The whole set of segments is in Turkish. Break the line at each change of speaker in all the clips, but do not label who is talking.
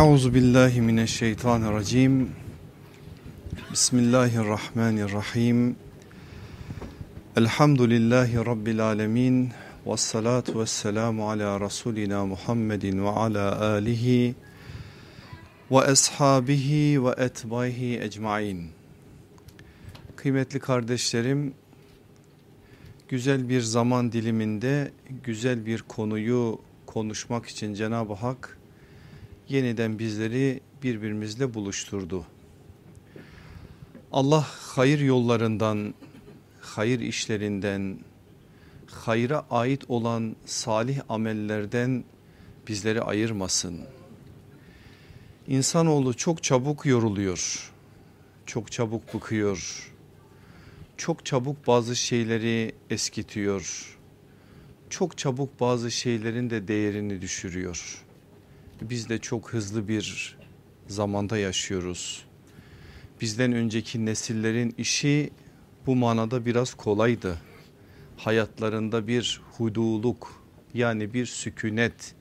Euzu billahi mineşşeytanirracim. Bismillahirrahmanirrahim. Elhamdülillahi rabbil alamin. Ves salatu vesselamu ala rasulina Muhammedin ve ala alihi ve ashabihi ve etbaihi ecmaîn. Kıymetli kardeşlerim, güzel bir zaman diliminde güzel bir konuyu konuşmak için Cenab-ı Hak yeniden bizleri birbirimizle buluşturdu. Allah hayır yollarından, hayır işlerinden, hayra ait olan salih amellerden bizleri ayırmasın. İnsanoğlu çok çabuk yoruluyor, çok çabuk bıkıyor, çok çabuk bazı şeyleri eskitiyor, çok çabuk bazı şeylerin de değerini düşürüyor. Biz de çok hızlı bir zamanda yaşıyoruz. Bizden önceki nesillerin işi bu manada biraz kolaydı. Hayatlarında bir huduluk yani bir sükunet,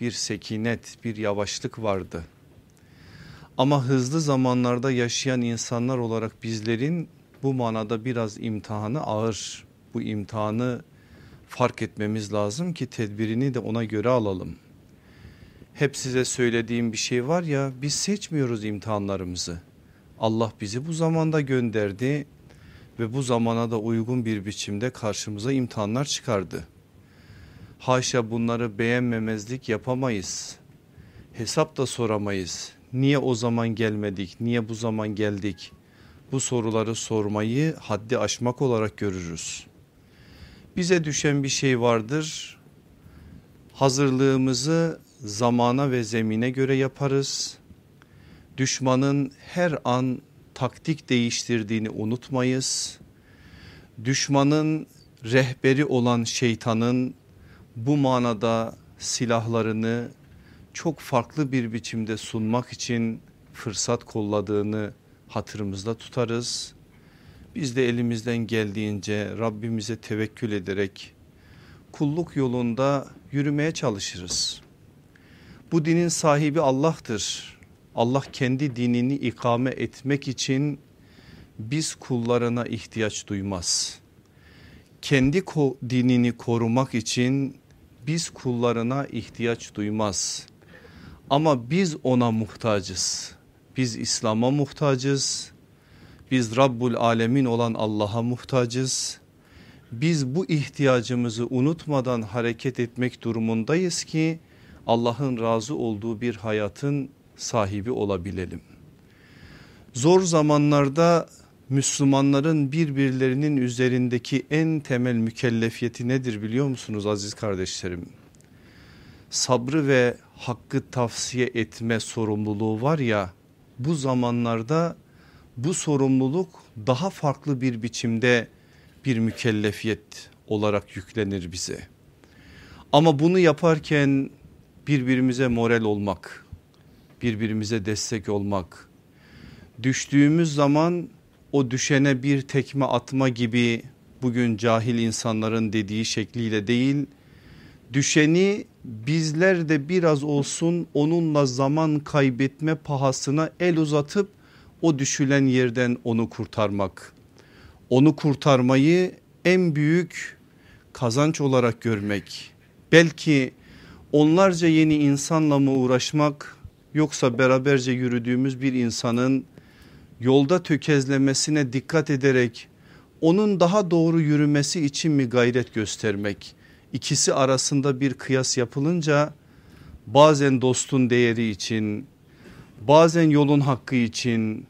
bir sekinet, bir yavaşlık vardı. Ama hızlı zamanlarda yaşayan insanlar olarak bizlerin bu manada biraz imtihanı ağır. Bu imtihanı fark etmemiz lazım ki tedbirini de ona göre alalım. Hep size söylediğim bir şey var ya biz seçmiyoruz imtihanlarımızı. Allah bizi bu zamanda gönderdi ve bu zamana da uygun bir biçimde karşımıza imtihanlar çıkardı. Haşa bunları beğenmemezlik yapamayız. Hesap da soramayız. Niye o zaman gelmedik? Niye bu zaman geldik? Bu soruları sormayı haddi aşmak olarak görürüz. Bize düşen bir şey vardır. Hazırlığımızı zamana ve zemine göre yaparız. Düşmanın her an taktik değiştirdiğini unutmayız. Düşmanın rehberi olan şeytanın bu manada silahlarını çok farklı bir biçimde sunmak için fırsat kolladığını hatırımızda tutarız. Biz de elimizden geldiğince Rabbimize tevekkül ederek kulluk yolunda yürümeye çalışırız. Bu dinin sahibi Allah'tır. Allah kendi dinini ikame etmek için biz kullarına ihtiyaç duymaz. Kendi dinini korumak için biz kullarına ihtiyaç duymaz. Ama biz ona muhtacız. Biz İslam'a muhtacız. Biz Rabbul Alemin olan Allah'a muhtacız. Biz bu ihtiyacımızı unutmadan hareket etmek durumundayız ki Allah'ın razı olduğu bir hayatın sahibi olabilelim. Zor zamanlarda Müslümanların birbirlerinin üzerindeki en temel mükellefiyeti nedir biliyor musunuz aziz kardeşlerim? Sabrı ve hakkı tavsiye etme sorumluluğu var ya bu zamanlarda bu sorumluluk daha farklı bir biçimde bir mükellefiyet olarak yüklenir bize. Ama bunu yaparken birbirimize moral olmak, birbirimize destek olmak, düştüğümüz zaman o düşene bir tekme atma gibi bugün cahil insanların dediği şekliyle değil, düşeni bizler de biraz olsun onunla zaman kaybetme pahasına el uzatıp o düşülen yerden onu kurtarmak. Onu kurtarmayı en büyük kazanç olarak görmek. Belki onlarca yeni insanla mı uğraşmak yoksa beraberce yürüdüğümüz bir insanın yolda tökezlemesine dikkat ederek onun daha doğru yürümesi için mi gayret göstermek? İkisi arasında bir kıyas yapılınca bazen dostun değeri için bazen yolun hakkı için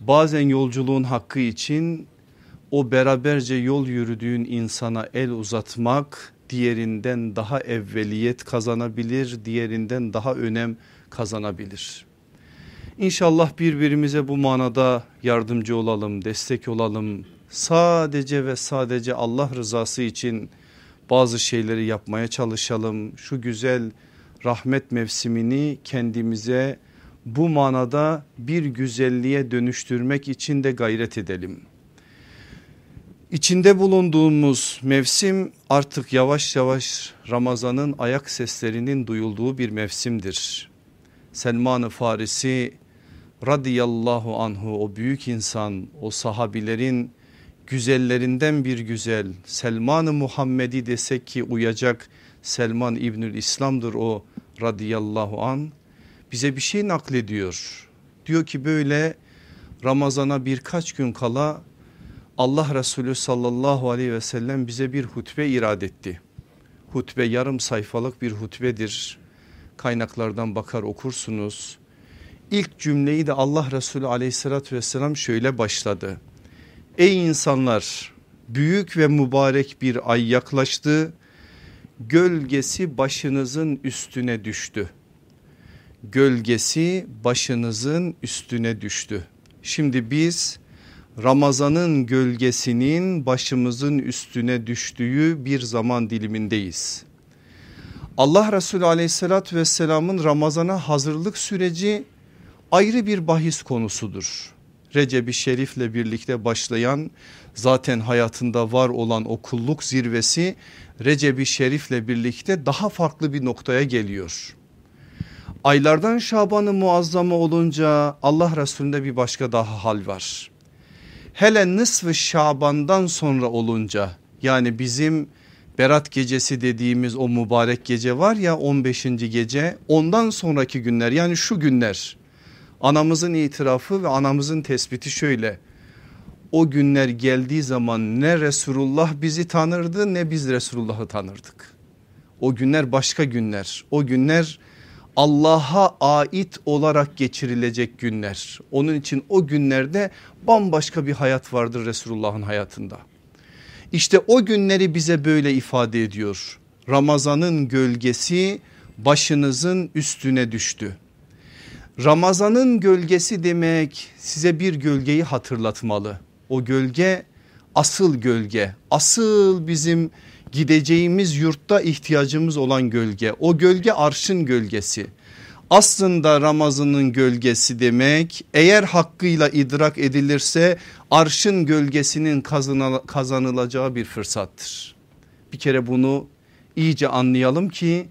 bazen yolculuğun hakkı için o beraberce yol yürüdüğün insana el uzatmak diğerinden daha evveliyet kazanabilir, diğerinden daha önem kazanabilir. İnşallah birbirimize bu manada yardımcı olalım, destek olalım. Sadece ve sadece Allah rızası için bazı şeyleri yapmaya çalışalım. Şu güzel rahmet mevsimini kendimize bu manada bir güzelliğe dönüştürmek için de gayret edelim. İçinde bulunduğumuz mevsim artık yavaş yavaş Ramazan'ın ayak seslerinin duyulduğu bir mevsimdir. Selman-ı Farisi radıyallahu anhu o büyük insan o sahabilerin güzellerinden bir güzel Selman-ı Muhammedi desek ki uyacak Selman İbnül İslam'dır o radıyallahu an bize bir şey naklediyor. Diyor ki böyle Ramazana birkaç gün kala Allah Resulü sallallahu aleyhi ve sellem bize bir hutbe irad etti. Hutbe yarım sayfalık bir hutbedir. Kaynaklardan bakar okursunuz. İlk cümleyi de Allah Resulü aleyhissalatü vesselam şöyle başladı. Ey insanlar büyük ve mübarek bir ay yaklaştı. Gölgesi başınızın üstüne düştü. Gölgesi başınızın üstüne düştü. Şimdi biz Ramazanın gölgesinin başımızın üstüne düştüğü bir zaman dilimindeyiz. Allah Resulü aleyhissalatü vesselamın Ramazan'a hazırlık süreci ayrı bir bahis konusudur. Recep-i Şerif'le birlikte başlayan zaten hayatında var olan o kulluk zirvesi Recep-i Şerif'le birlikte daha farklı bir noktaya geliyor. Aylardan Şaban'ı muazzama olunca Allah Resulü'nde bir başka daha hal var. Hele nısfı Şaban'dan sonra olunca yani bizim Berat gecesi dediğimiz o mübarek gece var ya 15. gece ondan sonraki günler yani şu günler anamızın itirafı ve anamızın tespiti şöyle o günler geldiği zaman ne Resulullah bizi tanırdı ne biz Resulullah'ı tanırdık. O günler başka günler o günler Allah'a ait olarak geçirilecek günler. Onun için o günlerde bambaşka bir hayat vardır Resulullah'ın hayatında. İşte o günleri bize böyle ifade ediyor. Ramazanın gölgesi başınızın üstüne düştü. Ramazanın gölgesi demek size bir gölgeyi hatırlatmalı. O gölge asıl gölge, asıl bizim gideceğimiz yurtta ihtiyacımız olan gölge. O gölge arşın gölgesi. Aslında Ramazan'ın gölgesi demek eğer hakkıyla idrak edilirse arşın gölgesinin kazanılacağı bir fırsattır. Bir kere bunu iyice anlayalım ki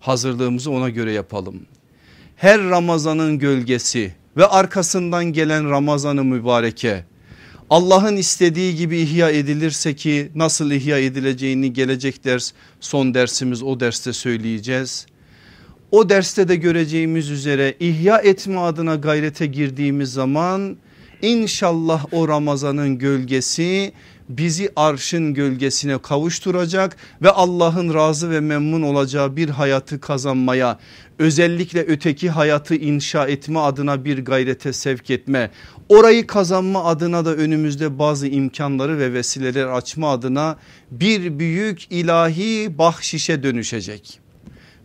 hazırlığımızı ona göre yapalım. Her Ramazan'ın gölgesi ve arkasından gelen Ramazan'ı mübareke Allah'ın istediği gibi ihya edilirse ki nasıl ihya edileceğini gelecek ders son dersimiz o derste söyleyeceğiz. O derste de göreceğimiz üzere ihya etme adına gayrete girdiğimiz zaman inşallah o Ramazan'ın gölgesi bizi arşın gölgesine kavuşturacak ve Allah'ın razı ve memnun olacağı bir hayatı kazanmaya özellikle öteki hayatı inşa etme adına bir gayrete sevk etme orayı kazanma adına da önümüzde bazı imkanları ve vesileler açma adına bir büyük ilahi bahşişe dönüşecek.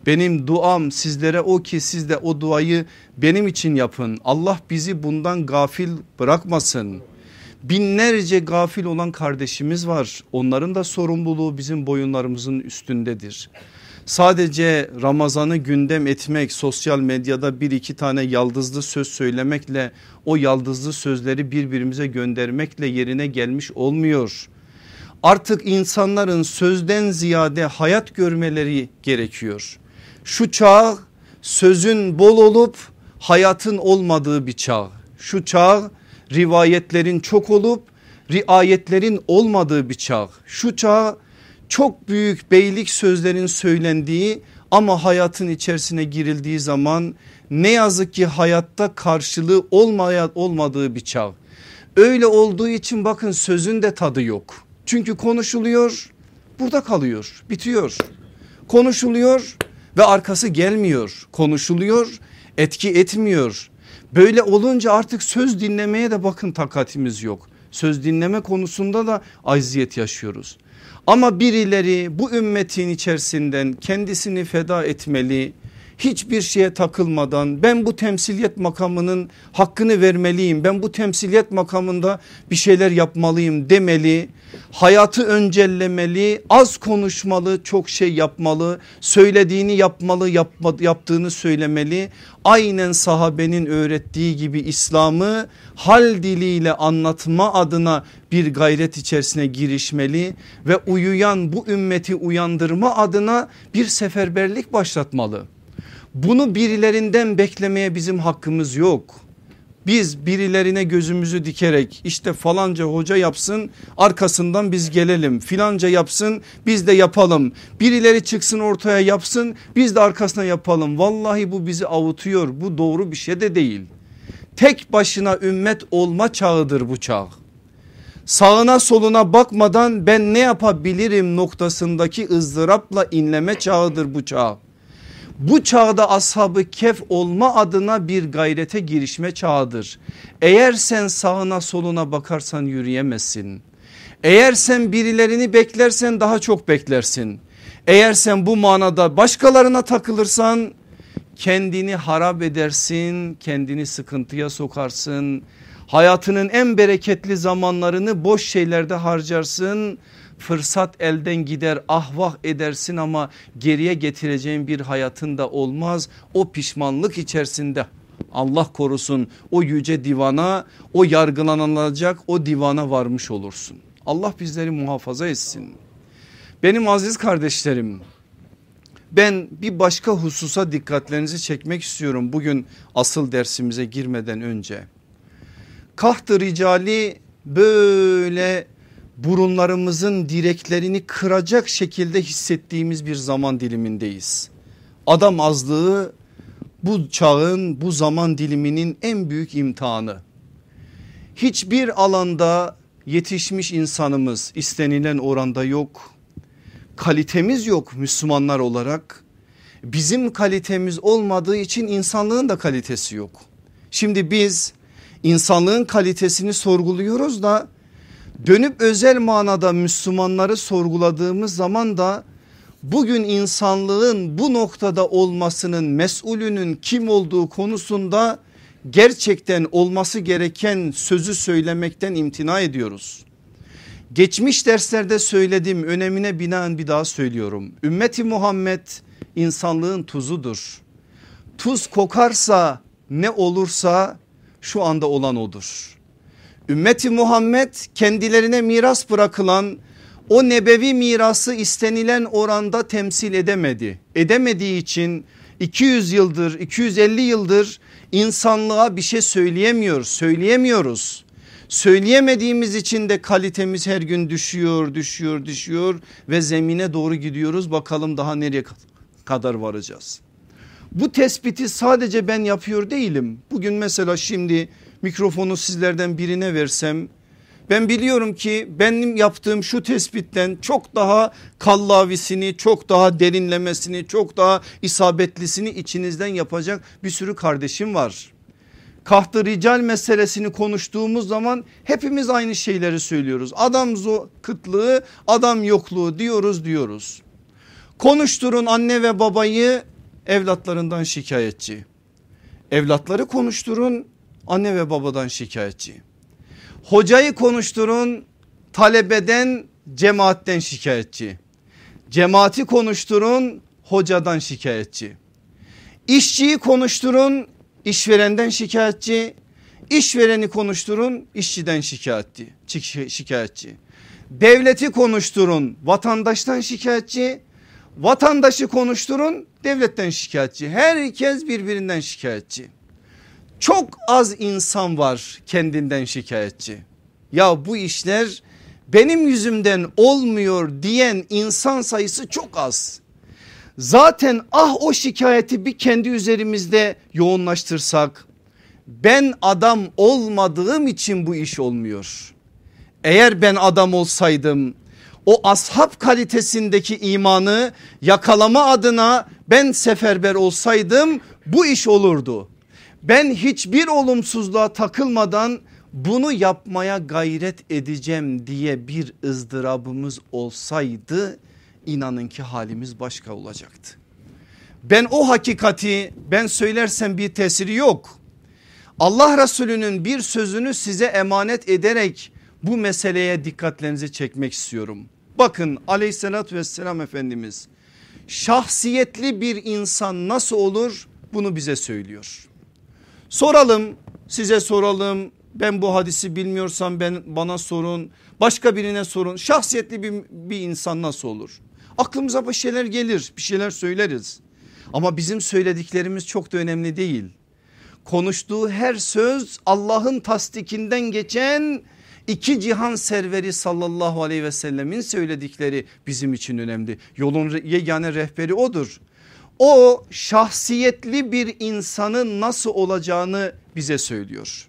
Benim duam sizlere o ki siz de o duayı benim için yapın. Allah bizi bundan gafil bırakmasın. Binlerce gafil olan kardeşimiz var. Onların da sorumluluğu bizim boyunlarımızın üstündedir. Sadece Ramazan'ı gündem etmek sosyal medyada bir iki tane yaldızlı söz söylemekle o yaldızlı sözleri birbirimize göndermekle yerine gelmiş olmuyor. Artık insanların sözden ziyade hayat görmeleri gerekiyor. Şu çağ sözün bol olup hayatın olmadığı bir çağ. Şu çağ rivayetlerin çok olup riayetlerin olmadığı bir çağ. Şu çağ çok büyük beylik sözlerin söylendiği ama hayatın içerisine girildiği zaman ne yazık ki hayatta karşılığı olmaya, olmadığı bir çağ. Öyle olduğu için bakın sözün de tadı yok. Çünkü konuşuluyor burada kalıyor bitiyor. Konuşuluyor ve arkası gelmiyor. Konuşuluyor etki etmiyor. Böyle olunca artık söz dinlemeye de bakın takatimiz yok. Söz dinleme konusunda da acziyet yaşıyoruz. Ama birileri bu ümmetin içerisinden kendisini feda etmeli. Hiçbir şeye takılmadan ben bu temsiliyet makamının hakkını vermeliyim. Ben bu temsiliyet makamında bir şeyler yapmalıyım demeli hayatı öncellemeli, az konuşmalı, çok şey yapmalı, söylediğini yapmalı, yapma, yaptığını söylemeli. Aynen sahabenin öğrettiği gibi İslam'ı hal diliyle anlatma adına bir gayret içerisine girişmeli ve uyuyan bu ümmeti uyandırma adına bir seferberlik başlatmalı. Bunu birilerinden beklemeye bizim hakkımız yok. Biz birilerine gözümüzü dikerek işte falanca hoca yapsın arkasından biz gelelim filanca yapsın biz de yapalım. Birileri çıksın ortaya yapsın biz de arkasına yapalım. Vallahi bu bizi avutuyor bu doğru bir şey de değil. Tek başına ümmet olma çağıdır bu çağ. Sağına soluna bakmadan ben ne yapabilirim noktasındaki ızdırapla inleme çağıdır bu çağ bu çağda ashabı kef olma adına bir gayrete girişme çağıdır. Eğer sen sağına soluna bakarsan yürüyemezsin. Eğer sen birilerini beklersen daha çok beklersin. Eğer sen bu manada başkalarına takılırsan kendini harap edersin, kendini sıkıntıya sokarsın. Hayatının en bereketli zamanlarını boş şeylerde harcarsın fırsat elden gider ahvah edersin ama geriye getireceğin bir hayatın da olmaz. O pişmanlık içerisinde Allah korusun o yüce divana o yargılanılacak o divana varmış olursun. Allah bizleri muhafaza etsin. Benim aziz kardeşlerim ben bir başka hususa dikkatlerinizi çekmek istiyorum bugün asıl dersimize girmeden önce. Kaht-ı ricali böyle burunlarımızın direklerini kıracak şekilde hissettiğimiz bir zaman dilimindeyiz. Adam azlığı bu çağın bu zaman diliminin en büyük imtihanı. Hiçbir alanda yetişmiş insanımız istenilen oranda yok. Kalitemiz yok Müslümanlar olarak. Bizim kalitemiz olmadığı için insanlığın da kalitesi yok. Şimdi biz insanlığın kalitesini sorguluyoruz da Dönüp özel manada Müslümanları sorguladığımız zaman da bugün insanlığın bu noktada olmasının mesulünün kim olduğu konusunda gerçekten olması gereken sözü söylemekten imtina ediyoruz. Geçmiş derslerde söylediğim önemine binaen bir daha söylüyorum. Ümmeti Muhammed insanlığın tuzudur. Tuz kokarsa ne olursa şu anda olan odur. Ümmeti Muhammed kendilerine miras bırakılan o nebevi mirası istenilen oranda temsil edemedi. Edemediği için 200 yıldır 250 yıldır insanlığa bir şey söyleyemiyor söyleyemiyoruz. Söyleyemediğimiz için de kalitemiz her gün düşüyor düşüyor düşüyor ve zemine doğru gidiyoruz bakalım daha nereye kadar varacağız. Bu tespiti sadece ben yapıyor değilim. Bugün mesela şimdi mikrofonu sizlerden birine versem ben biliyorum ki benim yaptığım şu tespitten çok daha kallavisini, çok daha derinlemesini, çok daha isabetlisini içinizden yapacak bir sürü kardeşim var. Kahtı rical meselesini konuştuğumuz zaman hepimiz aynı şeyleri söylüyoruz. Adam kıtlığı, adam yokluğu diyoruz diyoruz. Konuşturun anne ve babayı evlatlarından şikayetçi. Evlatları konuşturun anne ve babadan şikayetçi. Hocayı konuşturun talebeden cemaatten şikayetçi. Cemaati konuşturun hocadan şikayetçi. İşçiyi konuşturun işverenden şikayetçi. İşvereni konuşturun işçiden şikayetçi. şikayetçi. Devleti konuşturun vatandaştan şikayetçi. Vatandaşı konuşturun devletten şikayetçi. Herkes birbirinden şikayetçi. Çok az insan var kendinden şikayetçi. Ya bu işler benim yüzümden olmuyor diyen insan sayısı çok az. Zaten ah o şikayeti bir kendi üzerimizde yoğunlaştırsak ben adam olmadığım için bu iş olmuyor. Eğer ben adam olsaydım o ashab kalitesindeki imanı yakalama adına ben seferber olsaydım bu iş olurdu ben hiçbir olumsuzluğa takılmadan bunu yapmaya gayret edeceğim diye bir ızdırabımız olsaydı inanın ki halimiz başka olacaktı. Ben o hakikati ben söylersem bir tesiri yok. Allah Resulü'nün bir sözünü size emanet ederek bu meseleye dikkatlerinizi çekmek istiyorum. Bakın aleyhissalatü vesselam Efendimiz şahsiyetli bir insan nasıl olur bunu bize söylüyor. Soralım size soralım ben bu hadisi bilmiyorsam ben bana sorun başka birine sorun şahsiyetli bir, bir insan nasıl olur? Aklımıza bir şeyler gelir bir şeyler söyleriz. Ama bizim söylediklerimiz çok da önemli değil. Konuştuğu her söz Allah'ın tasdikinden geçen iki cihan serveri sallallahu aleyhi ve sellemin söyledikleri bizim için önemli. Yolun yegane rehberi odur. O şahsiyetli bir insanın nasıl olacağını bize söylüyor.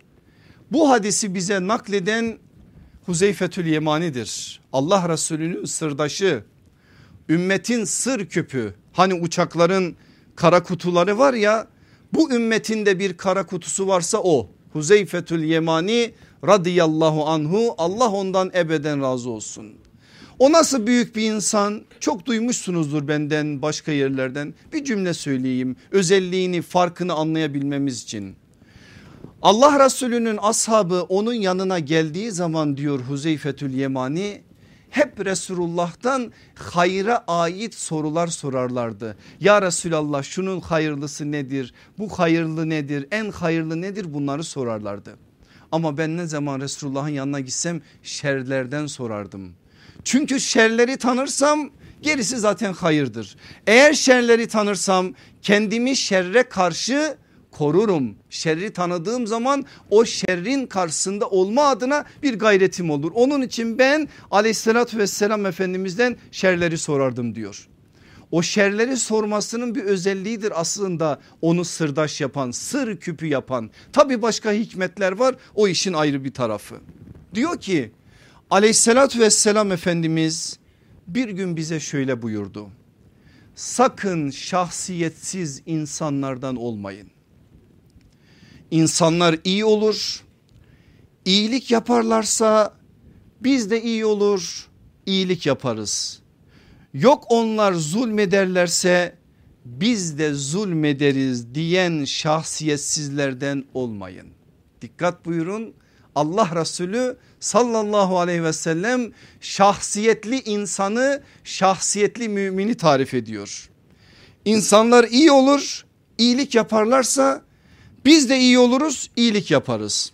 Bu hadisi bize nakleden Huzeyfetül Yemani'dir. Allah Resulü'nün sırdaşı, ümmetin sır küpü. Hani uçakların kara kutuları var ya bu ümmetinde bir kara kutusu varsa o. Huzeyfetül Yemani radıyallahu anhu Allah ondan ebeden razı olsun. O nasıl büyük bir insan çok duymuşsunuzdur benden başka yerlerden bir cümle söyleyeyim özelliğini farkını anlayabilmemiz için. Allah Resulü'nün ashabı onun yanına geldiği zaman diyor Huzeyfetül Yemani hep Resulullah'tan hayra ait sorular sorarlardı. Ya Resulallah şunun hayırlısı nedir? Bu hayırlı nedir? En hayırlı nedir? Bunları sorarlardı. Ama ben ne zaman Resulullah'ın yanına gitsem şerlerden sorardım. Çünkü şerleri tanırsam gerisi zaten hayırdır. Eğer şerleri tanırsam kendimi şerre karşı korurum. Şerri tanıdığım zaman o şerrin karşısında olma adına bir gayretim olur. Onun için ben aleyhissalatü vesselam efendimizden şerleri sorardım diyor. O şerleri sormasının bir özelliğidir aslında onu sırdaş yapan sır küpü yapan. Tabi başka hikmetler var o işin ayrı bir tarafı. Diyor ki aleyhissalatü vesselam efendimiz bir gün bize şöyle buyurdu. Sakın şahsiyetsiz insanlardan olmayın. İnsanlar iyi olur. İyilik yaparlarsa biz de iyi olur. iyilik yaparız. Yok onlar zulmederlerse biz de zulmederiz diyen şahsiyetsizlerden olmayın. Dikkat buyurun Allah Resulü sallallahu aleyhi ve sellem şahsiyetli insanı şahsiyetli mümini tarif ediyor. İnsanlar iyi olur iyilik yaparlarsa biz de iyi oluruz iyilik yaparız.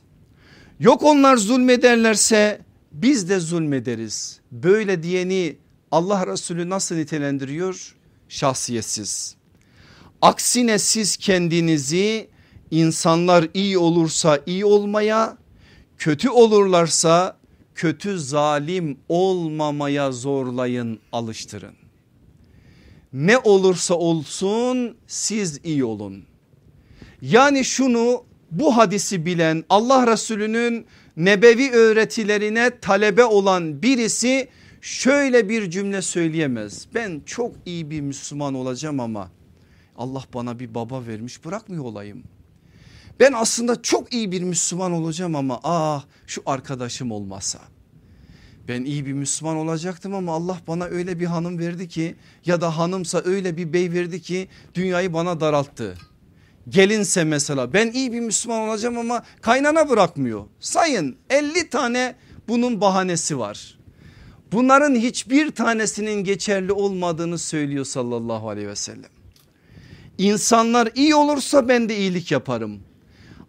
Yok onlar zulmederlerse biz de zulmederiz. Böyle diyeni Allah Resulü nasıl nitelendiriyor? Şahsiyetsiz. Aksine siz kendinizi insanlar iyi olursa iyi olmaya kötü olurlarsa kötü zalim olmamaya zorlayın alıştırın. Ne olursa olsun siz iyi olun. Yani şunu bu hadisi bilen Allah Resulü'nün nebevi öğretilerine talebe olan birisi şöyle bir cümle söyleyemez. Ben çok iyi bir Müslüman olacağım ama Allah bana bir baba vermiş bırakmıyor olayım. Ben aslında çok iyi bir Müslüman olacağım ama ah şu arkadaşım olmasa. Ben iyi bir Müslüman olacaktım ama Allah bana öyle bir hanım verdi ki ya da hanımsa öyle bir bey verdi ki dünyayı bana daralttı. Gelinse mesela ben iyi bir Müslüman olacağım ama kaynana bırakmıyor. Sayın 50 tane bunun bahanesi var. Bunların hiçbir tanesinin geçerli olmadığını söylüyor sallallahu aleyhi ve sellem. İnsanlar iyi olursa ben de iyilik yaparım.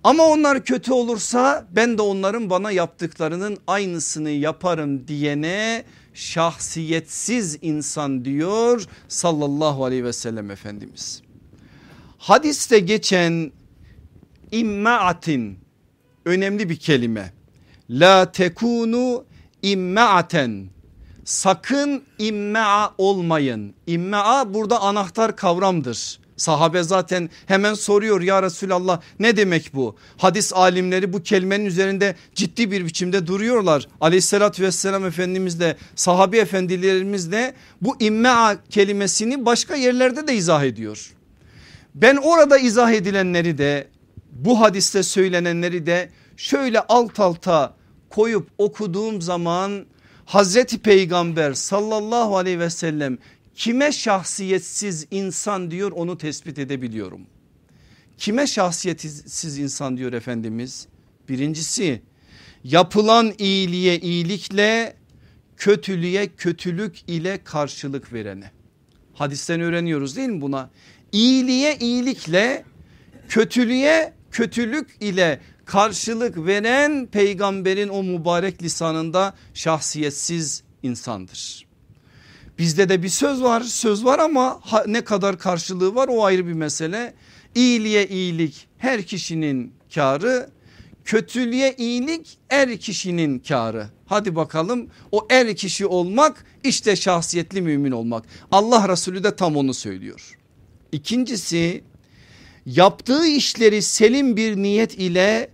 Ama onlar kötü olursa ben de onların bana yaptıklarının aynısını yaparım diyene şahsiyetsiz insan diyor sallallahu aleyhi ve sellem Efendimiz. Hadiste geçen immaatin önemli bir kelime. La tekunu immaaten sakın immaa olmayın. İmmaa burada anahtar kavramdır. Sahabe zaten hemen soruyor ya Resulallah ne demek bu? Hadis alimleri bu kelimenin üzerinde ciddi bir biçimde duruyorlar. Aleyhissalatü vesselam Efendimiz de sahabi efendilerimiz de bu immaa kelimesini başka yerlerde de izah ediyor. Ben orada izah edilenleri de bu hadiste söylenenleri de şöyle alt alta koyup okuduğum zaman Hazreti Peygamber sallallahu aleyhi ve sellem kime şahsiyetsiz insan diyor onu tespit edebiliyorum. Kime şahsiyetsiz insan diyor Efendimiz? Birincisi yapılan iyiliğe iyilikle kötülüğe kötülük ile karşılık verene. Hadisten öğreniyoruz değil mi buna? İyiliğe iyilikle kötülüğe kötülük ile karşılık veren peygamberin o mübarek lisanında şahsiyetsiz insandır. Bizde de bir söz var söz var ama ne kadar karşılığı var o ayrı bir mesele. İyiliğe iyilik her kişinin karı kötülüğe iyilik er kişinin karı. Hadi bakalım o er kişi olmak işte şahsiyetli mümin olmak. Allah Resulü de tam onu söylüyor. İkincisi yaptığı işleri selim bir niyet ile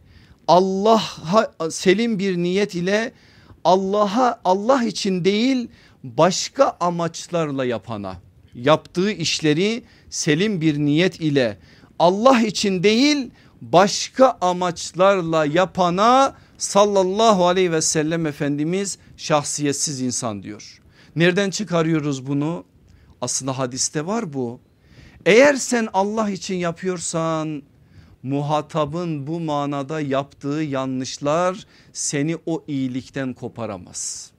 Allah selim bir niyet ile Allah'a Allah için değil başka amaçlarla yapana yaptığı işleri selim bir niyet ile Allah için değil başka amaçlarla yapana sallallahu aleyhi ve sellem Efendimiz şahsiyetsiz insan diyor. Nereden çıkarıyoruz bunu? Aslında hadiste var bu. Eğer sen Allah için yapıyorsan muhatabın bu manada yaptığı yanlışlar seni o iyilikten koparamaz.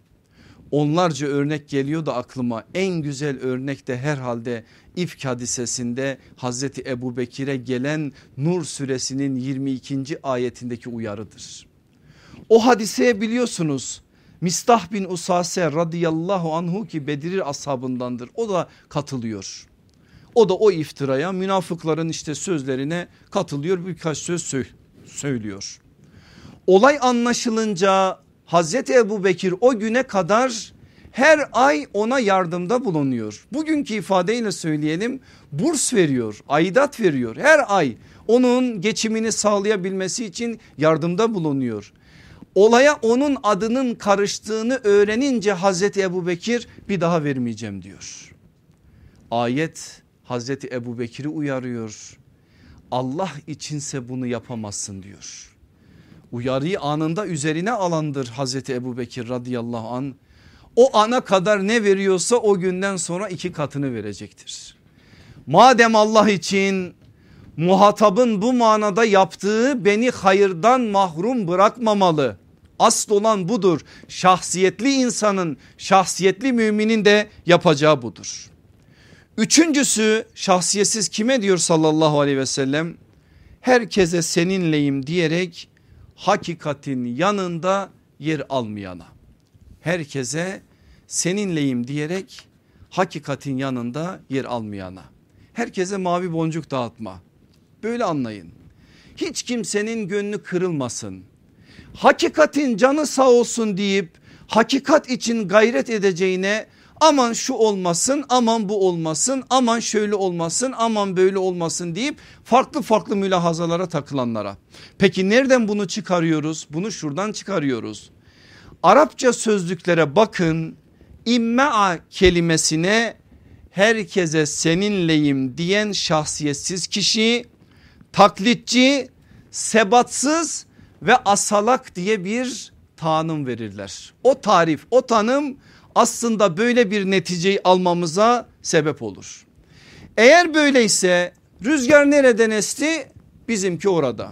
Onlarca örnek geliyor da aklıma en güzel örnek de herhalde İfk hadisesinde Hazreti Ebu Bekir'e gelen Nur suresinin 22. ayetindeki uyarıdır. O hadiseye biliyorsunuz Mistah bin Usase radıyallahu anhu ki Bedir ashabındandır o da katılıyor. O da o iftiraya münafıkların işte sözlerine katılıyor birkaç söz söylüyor. Olay anlaşılınca Hazreti Ebu Bekir o güne kadar her ay ona yardımda bulunuyor. Bugünkü ifadeyle söyleyelim burs veriyor aidat veriyor her ay onun geçimini sağlayabilmesi için yardımda bulunuyor. Olaya onun adının karıştığını öğrenince Hazreti Ebu Bekir bir daha vermeyeceğim diyor. Ayet Hazreti Ebu Bekir'i uyarıyor. Allah içinse bunu yapamazsın diyor. Uyarıyı anında üzerine alandır Hazreti Ebu Bekir radıyallahu an. O ana kadar ne veriyorsa o günden sonra iki katını verecektir. Madem Allah için muhatabın bu manada yaptığı beni hayırdan mahrum bırakmamalı. Asıl olan budur. Şahsiyetli insanın, şahsiyetli müminin de yapacağı budur. Üçüncüsü şahsiyetsiz kime diyor sallallahu aleyhi ve sellem? Herkese seninleyim diyerek hakikatin yanında yer almayana. Herkese seninleyim diyerek hakikatin yanında yer almayana. Herkese mavi boncuk dağıtma. Böyle anlayın. Hiç kimsenin gönlü kırılmasın. Hakikatin canı sağ olsun deyip hakikat için gayret edeceğine aman şu olmasın aman bu olmasın aman şöyle olmasın aman böyle olmasın deyip farklı farklı mülahazalara takılanlara. Peki nereden bunu çıkarıyoruz? Bunu şuradan çıkarıyoruz. Arapça sözlüklere bakın imma'a kelimesine herkese seninleyim diyen şahsiyetsiz kişi taklitçi sebatsız ve asalak diye bir tanım verirler. O tarif o tanım aslında böyle bir neticeyi almamıza sebep olur. Eğer böyleyse rüzgar nereden esti bizimki orada.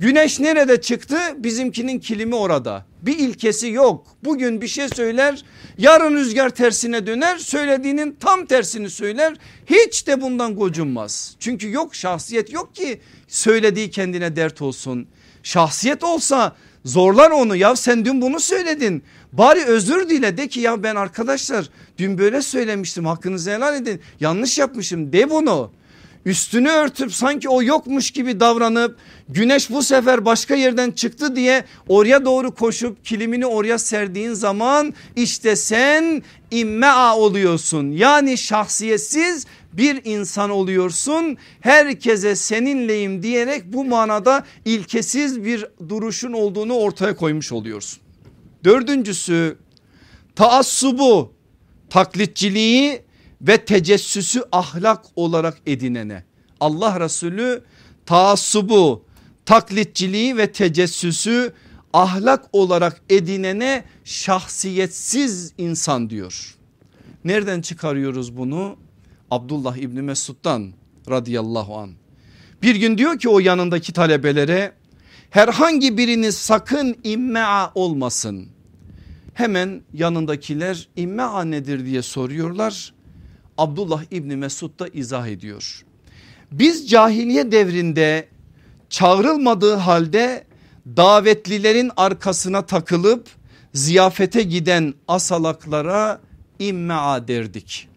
Güneş nerede çıktı bizimkinin kilimi orada. Bir ilkesi yok. Bugün bir şey söyler yarın rüzgar tersine döner söylediğinin tam tersini söyler. Hiç de bundan gocunmaz. Çünkü yok şahsiyet yok ki söylediği kendine dert olsun. Şahsiyet olsa zorlar onu ya sen dün bunu söyledin. Bari özür dile de ki ya ben arkadaşlar dün böyle söylemiştim hakkınızı helal edin yanlış yapmışım de bunu. Üstünü örtüp sanki o yokmuş gibi davranıp güneş bu sefer başka yerden çıktı diye oraya doğru koşup kilimini oraya serdiğin zaman işte sen immea oluyorsun. Yani şahsiyetsiz bir insan oluyorsun. Herkese seninleyim diyerek bu manada ilkesiz bir duruşun olduğunu ortaya koymuş oluyorsun. Dördüncüsü taassubu taklitçiliği ve tecessüsü ahlak olarak edinene. Allah Resulü taassubu taklitçiliği ve tecessüsü ahlak olarak edinene şahsiyetsiz insan diyor. Nereden çıkarıyoruz bunu? Abdullah İbni Mesud'dan radıyallahu an. Bir gün diyor ki o yanındaki talebelere herhangi biriniz sakın immea olmasın. Hemen yanındakiler immea nedir diye soruyorlar. Abdullah İbni Mesud da izah ediyor. Biz cahiliye devrinde çağrılmadığı halde davetlilerin arkasına takılıp ziyafete giden asalaklara immaa derdik.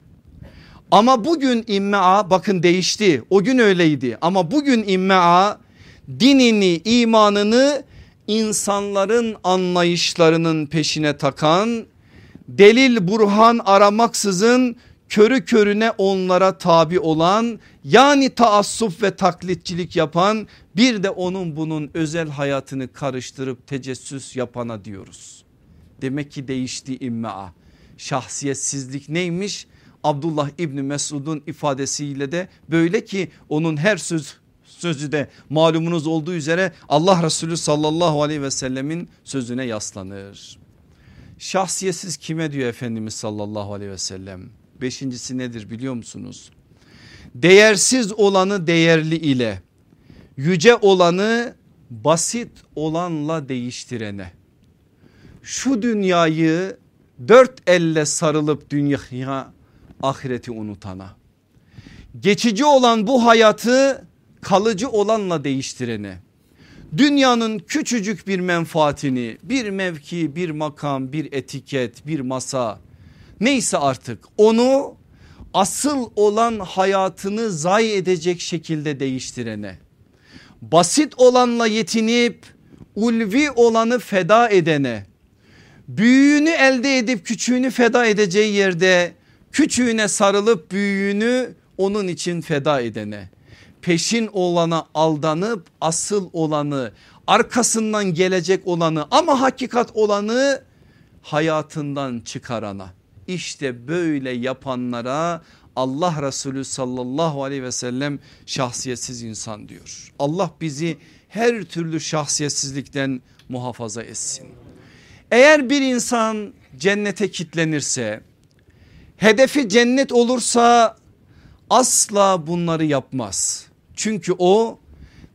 Ama bugün immaa bakın değişti o gün öyleydi ama bugün immaa dinini imanını insanların anlayışlarının peşine takan delil burhan aramaksızın körü körüne onlara tabi olan yani taassup ve taklitçilik yapan bir de onun bunun özel hayatını karıştırıp tecessüs yapana diyoruz. Demek ki değişti immaa. Şahsiyetsizlik neymiş? Abdullah İbni Mesud'un ifadesiyle de böyle ki onun her söz sözü de malumunuz olduğu üzere Allah Resulü sallallahu aleyhi ve sellemin sözüne yaslanır. Şahsiyetsiz kime diyor Efendimiz sallallahu aleyhi ve sellem? Beşincisi nedir biliyor musunuz? Değersiz olanı değerli ile yüce olanı basit olanla değiştirene. Şu dünyayı dört elle sarılıp dünya ahireti unutana. Geçici olan bu hayatı kalıcı olanla değiştirene. Dünyanın küçücük bir menfaatini bir mevki bir makam bir etiket bir masa neyse artık onu asıl olan hayatını zayi edecek şekilde değiştirene. Basit olanla yetinip ulvi olanı feda edene. Büyüğünü elde edip küçüğünü feda edeceği yerde küçüğüne sarılıp büyüğünü onun için feda edene. Peşin olana aldanıp asıl olanı arkasından gelecek olanı ama hakikat olanı hayatından çıkarana. İşte böyle yapanlara Allah Resulü sallallahu aleyhi ve sellem şahsiyetsiz insan diyor. Allah bizi her türlü şahsiyetsizlikten muhafaza etsin. Eğer bir insan cennete kitlenirse hedefi cennet olursa asla bunları yapmaz. Çünkü o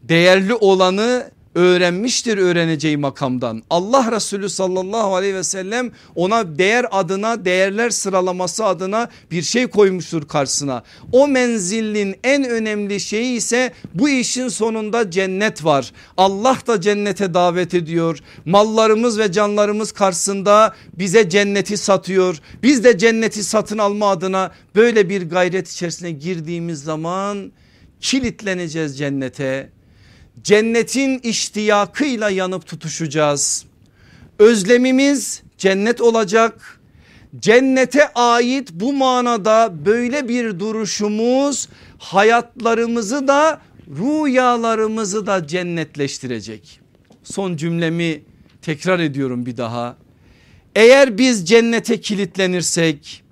değerli olanı öğrenmiştir öğreneceği makamdan. Allah Resulü sallallahu aleyhi ve sellem ona değer adına değerler sıralaması adına bir şey koymuştur karşısına. O menzilin en önemli şeyi ise bu işin sonunda cennet var. Allah da cennete davet ediyor. Mallarımız ve canlarımız karşısında bize cenneti satıyor. Biz de cenneti satın alma adına böyle bir gayret içerisine girdiğimiz zaman kilitleneceğiz cennete cennetin iştiyakıyla yanıp tutuşacağız. Özlemimiz cennet olacak. Cennete ait bu manada böyle bir duruşumuz hayatlarımızı da rüyalarımızı da cennetleştirecek. Son cümlemi tekrar ediyorum bir daha. Eğer biz cennete kilitlenirsek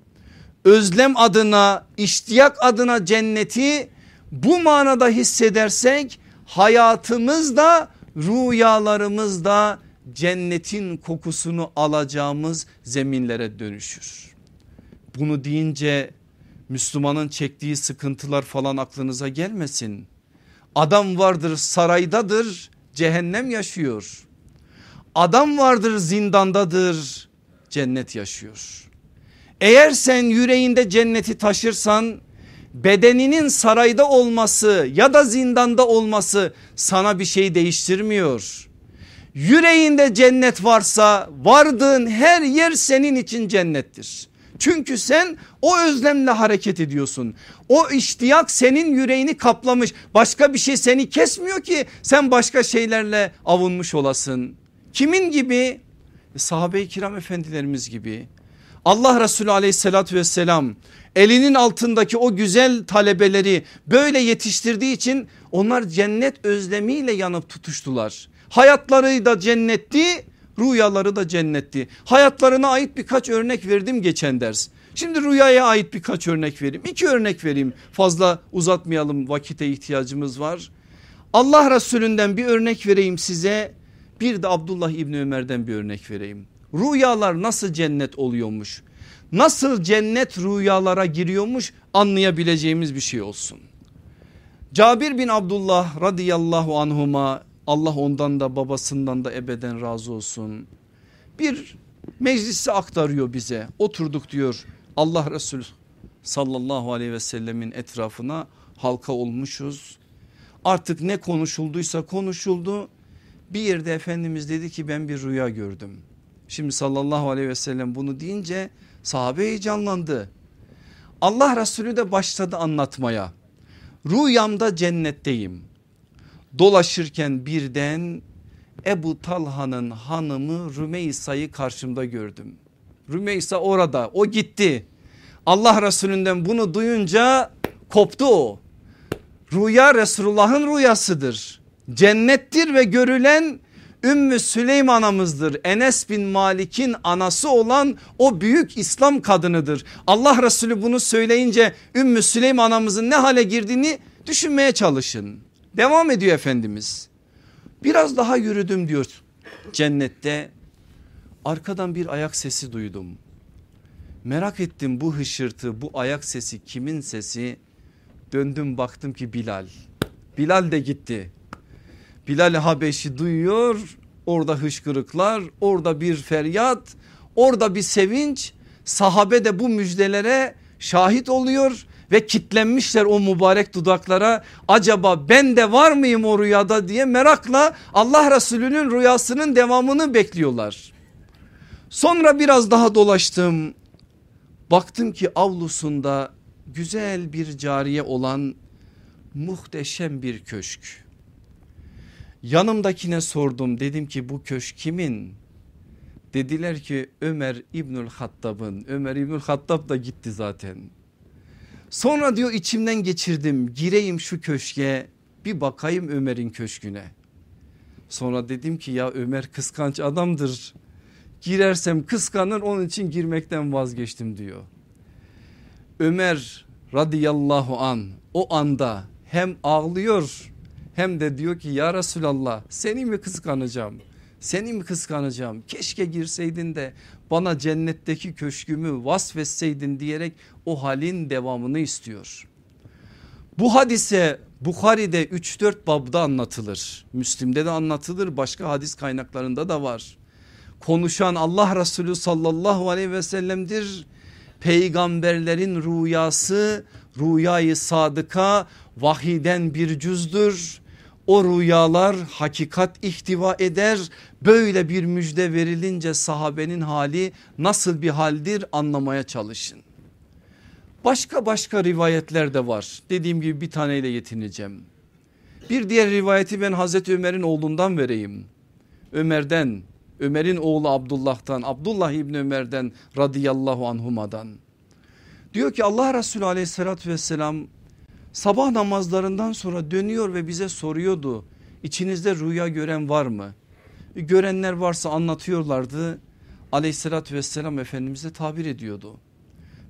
özlem adına iştiyak adına cenneti bu manada hissedersek hayatımızda rüyalarımızda cennetin kokusunu alacağımız zeminlere dönüşür. Bunu deyince Müslümanın çektiği sıkıntılar falan aklınıza gelmesin. Adam vardır saraydadır cehennem yaşıyor. Adam vardır zindandadır cennet yaşıyor. Eğer sen yüreğinde cenneti taşırsan bedeninin sarayda olması ya da zindanda olması sana bir şey değiştirmiyor. Yüreğinde cennet varsa vardığın her yer senin için cennettir. Çünkü sen o özlemle hareket ediyorsun. O iştiyak senin yüreğini kaplamış. Başka bir şey seni kesmiyor ki sen başka şeylerle avunmuş olasın. Kimin gibi? Sahabe-i kiram efendilerimiz gibi. Allah Resulü aleyhissalatü vesselam elinin altındaki o güzel talebeleri böyle yetiştirdiği için onlar cennet özlemiyle yanıp tutuştular. Hayatları da cennetti rüyaları da cennetti. Hayatlarına ait birkaç örnek verdim geçen ders. Şimdi rüyaya ait birkaç örnek vereyim. İki örnek vereyim fazla uzatmayalım vakite ihtiyacımız var. Allah Resulünden bir örnek vereyim size. Bir de Abdullah İbni Ömer'den bir örnek vereyim. Rüyalar nasıl cennet oluyormuş? Nasıl cennet rüyalara giriyormuş anlayabileceğimiz bir şey olsun. Cabir bin Abdullah radıyallahu anhuma Allah ondan da babasından da ebeden razı olsun. Bir meclisi aktarıyor bize oturduk diyor Allah Resulü sallallahu aleyhi ve sellemin etrafına halka olmuşuz. Artık ne konuşulduysa konuşuldu. Bir yerde Efendimiz dedi ki ben bir rüya gördüm. Şimdi sallallahu aleyhi ve sellem bunu deyince Sahabe heyecanlandı. Allah Resulü de başladı anlatmaya. Rüyamda cennetteyim. Dolaşırken birden Ebu Talha'nın hanımı Rümeysa'yı karşımda gördüm. Rümeysa orada o gitti. Allah Resulünden bunu duyunca koptu o. Rüya Resulullah'ın rüyasıdır. Cennettir ve görülen Ümmü Süleym anamızdır. Enes bin Malik'in anası olan o büyük İslam kadınıdır. Allah Resulü bunu söyleyince Ümmü Süleym anamızın ne hale girdiğini düşünmeye çalışın. Devam ediyor Efendimiz. Biraz daha yürüdüm diyor cennette. Arkadan bir ayak sesi duydum. Merak ettim bu hışırtı bu ayak sesi kimin sesi? Döndüm baktım ki Bilal. Bilal de gitti. Bilal Habeşi duyuyor orada hışkırıklar orada bir feryat orada bir sevinç sahabe de bu müjdelere şahit oluyor ve kitlenmişler o mübarek dudaklara acaba ben de var mıyım o rüyada diye merakla Allah Resulü'nün rüyasının devamını bekliyorlar. Sonra biraz daha dolaştım baktım ki avlusunda güzel bir cariye olan muhteşem bir köşk. Yanımdakine sordum dedim ki bu köşk kimin? Dediler ki Ömer İbnül Hattab'ın. Ömer İbnül Hattab da gitti zaten. Sonra diyor içimden geçirdim gireyim şu köşke bir bakayım Ömer'in köşküne. Sonra dedim ki ya Ömer kıskanç adamdır. Girersem kıskanır onun için girmekten vazgeçtim diyor. Ömer radıyallahu an o anda hem ağlıyor hem de diyor ki ya Resulallah seni mi kıskanacağım? Seni mi kıskanacağım? Keşke girseydin de bana cennetteki köşkümü vasfetseydin diyerek o halin devamını istiyor. Bu hadise Bukhari'de 3-4 babda anlatılır. Müslim'de de anlatılır başka hadis kaynaklarında da var. Konuşan Allah Resulü sallallahu aleyhi ve sellem'dir. Peygamberlerin rüyası rüyayı sadıka vahiden bir cüzdür o rüyalar hakikat ihtiva eder. Böyle bir müjde verilince sahabenin hali nasıl bir haldir anlamaya çalışın. Başka başka rivayetler de var. Dediğim gibi bir taneyle yetineceğim. Bir diğer rivayeti ben Hazreti Ömer'in oğlundan vereyim. Ömer'den, Ömer'in oğlu Abdullah'tan, Abdullah İbni Ömer'den radıyallahu anhumadan. Diyor ki Allah Resulü aleyhissalatü vesselam sabah namazlarından sonra dönüyor ve bize soruyordu. İçinizde rüya gören var mı? Görenler varsa anlatıyorlardı. Aleyhissalatü vesselam Efendimiz'e tabir ediyordu.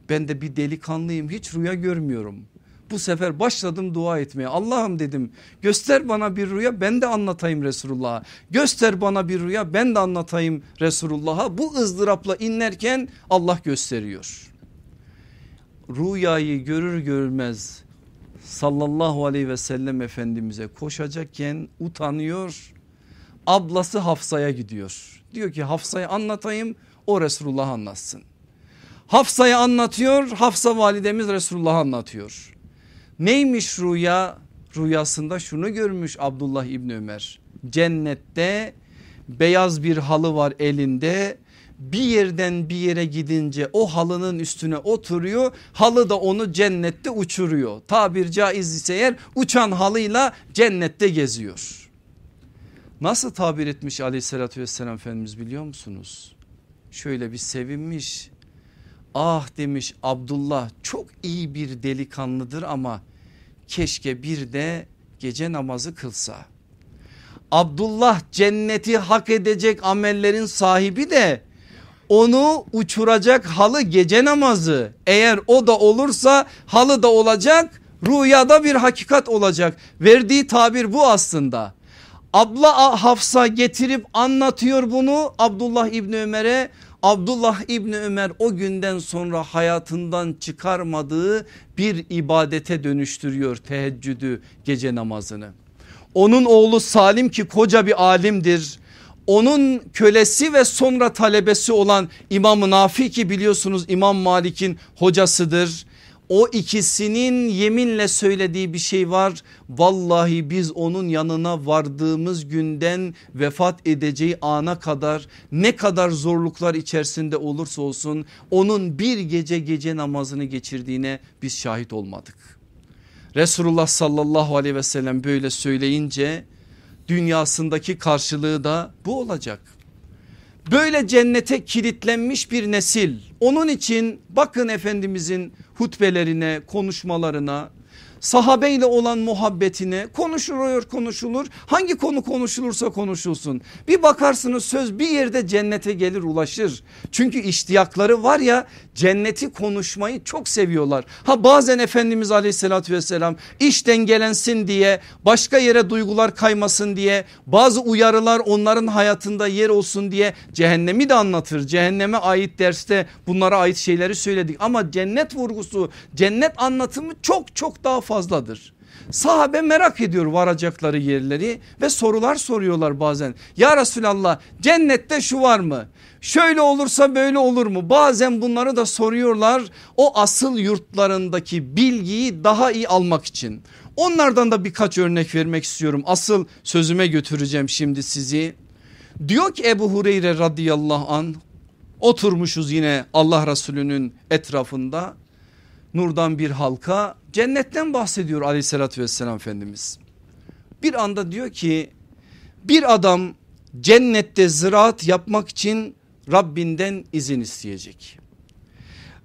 Ben de bir delikanlıyım hiç rüya görmüyorum. Bu sefer başladım dua etmeye. Allah'ım dedim göster bana bir rüya ben de anlatayım Resulullah'a. Göster bana bir rüya ben de anlatayım Resulullah'a. Bu ızdırapla inlerken Allah gösteriyor. Rüyayı görür görmez sallallahu aleyhi ve sellem efendimize koşacakken utanıyor. Ablası Hafsa'ya gidiyor. Diyor ki Hafsa'ya anlatayım o Resulullah anlatsın. Hafsa'ya anlatıyor Hafsa validemiz Resulullah anlatıyor. Neymiş rüya? Rüyasında şunu görmüş Abdullah İbni Ömer. Cennette beyaz bir halı var elinde bir yerden bir yere gidince o halının üstüne oturuyor halı da onu cennette uçuruyor. Tabir caiz ise eğer uçan halıyla cennette geziyor. Nasıl tabir etmiş aleyhissalatü vesselam Efendimiz biliyor musunuz? Şöyle bir sevinmiş ah demiş Abdullah çok iyi bir delikanlıdır ama keşke bir de gece namazı kılsa. Abdullah cenneti hak edecek amellerin sahibi de onu uçuracak halı gece namazı. Eğer o da olursa halı da olacak rüyada bir hakikat olacak. Verdiği tabir bu aslında. Abla Hafsa getirip anlatıyor bunu Abdullah İbni Ömer'e. Abdullah İbni Ömer o günden sonra hayatından çıkarmadığı bir ibadete dönüştürüyor teheccüdü gece namazını. Onun oğlu Salim ki koca bir alimdir onun kölesi ve sonra talebesi olan İmam Nafi ki biliyorsunuz İmam Malik'in hocasıdır. o ikisinin yeminle söylediği bir şey var. Vallahi biz onun yanına vardığımız günden vefat edeceği ana kadar ne kadar zorluklar içerisinde olursa olsun onun bir gece gece namazını geçirdiğine biz şahit olmadık. Resulullah sallallahu aleyhi ve sellem böyle söyleyince dünyasındaki karşılığı da bu olacak. Böyle cennete kilitlenmiş bir nesil. Onun için bakın Efendimizin hutbelerine, konuşmalarına, sahabeyle olan muhabbetine konuşuluyor konuşulur. Hangi konu konuşulursa konuşulsun. Bir bakarsınız söz bir yerde cennete gelir ulaşır. Çünkü iştiyakları var ya cenneti konuşmayı çok seviyorlar. Ha bazen Efendimiz aleyhissalatü vesselam iş dengelensin diye başka yere duygular kaymasın diye bazı uyarılar onların hayatında yer olsun diye cehennemi de anlatır. Cehenneme ait derste bunlara ait şeyleri söyledik ama cennet vurgusu cennet anlatımı çok çok daha fazladır. Sahabe merak ediyor varacakları yerleri ve sorular soruyorlar bazen. Ya Resulallah cennette şu var mı? Şöyle olursa böyle olur mu? Bazen bunları da soruyorlar o asıl yurtlarındaki bilgiyi daha iyi almak için. Onlardan da birkaç örnek vermek istiyorum. Asıl sözüme götüreceğim şimdi sizi. Diyor ki Ebu Hureyre radıyallahu an oturmuşuz yine Allah Resulü'nün etrafında nurdan bir halka cennetten bahsediyor aleyhissalatü vesselam Efendimiz. Bir anda diyor ki bir adam cennette ziraat yapmak için Rabbinden izin isteyecek.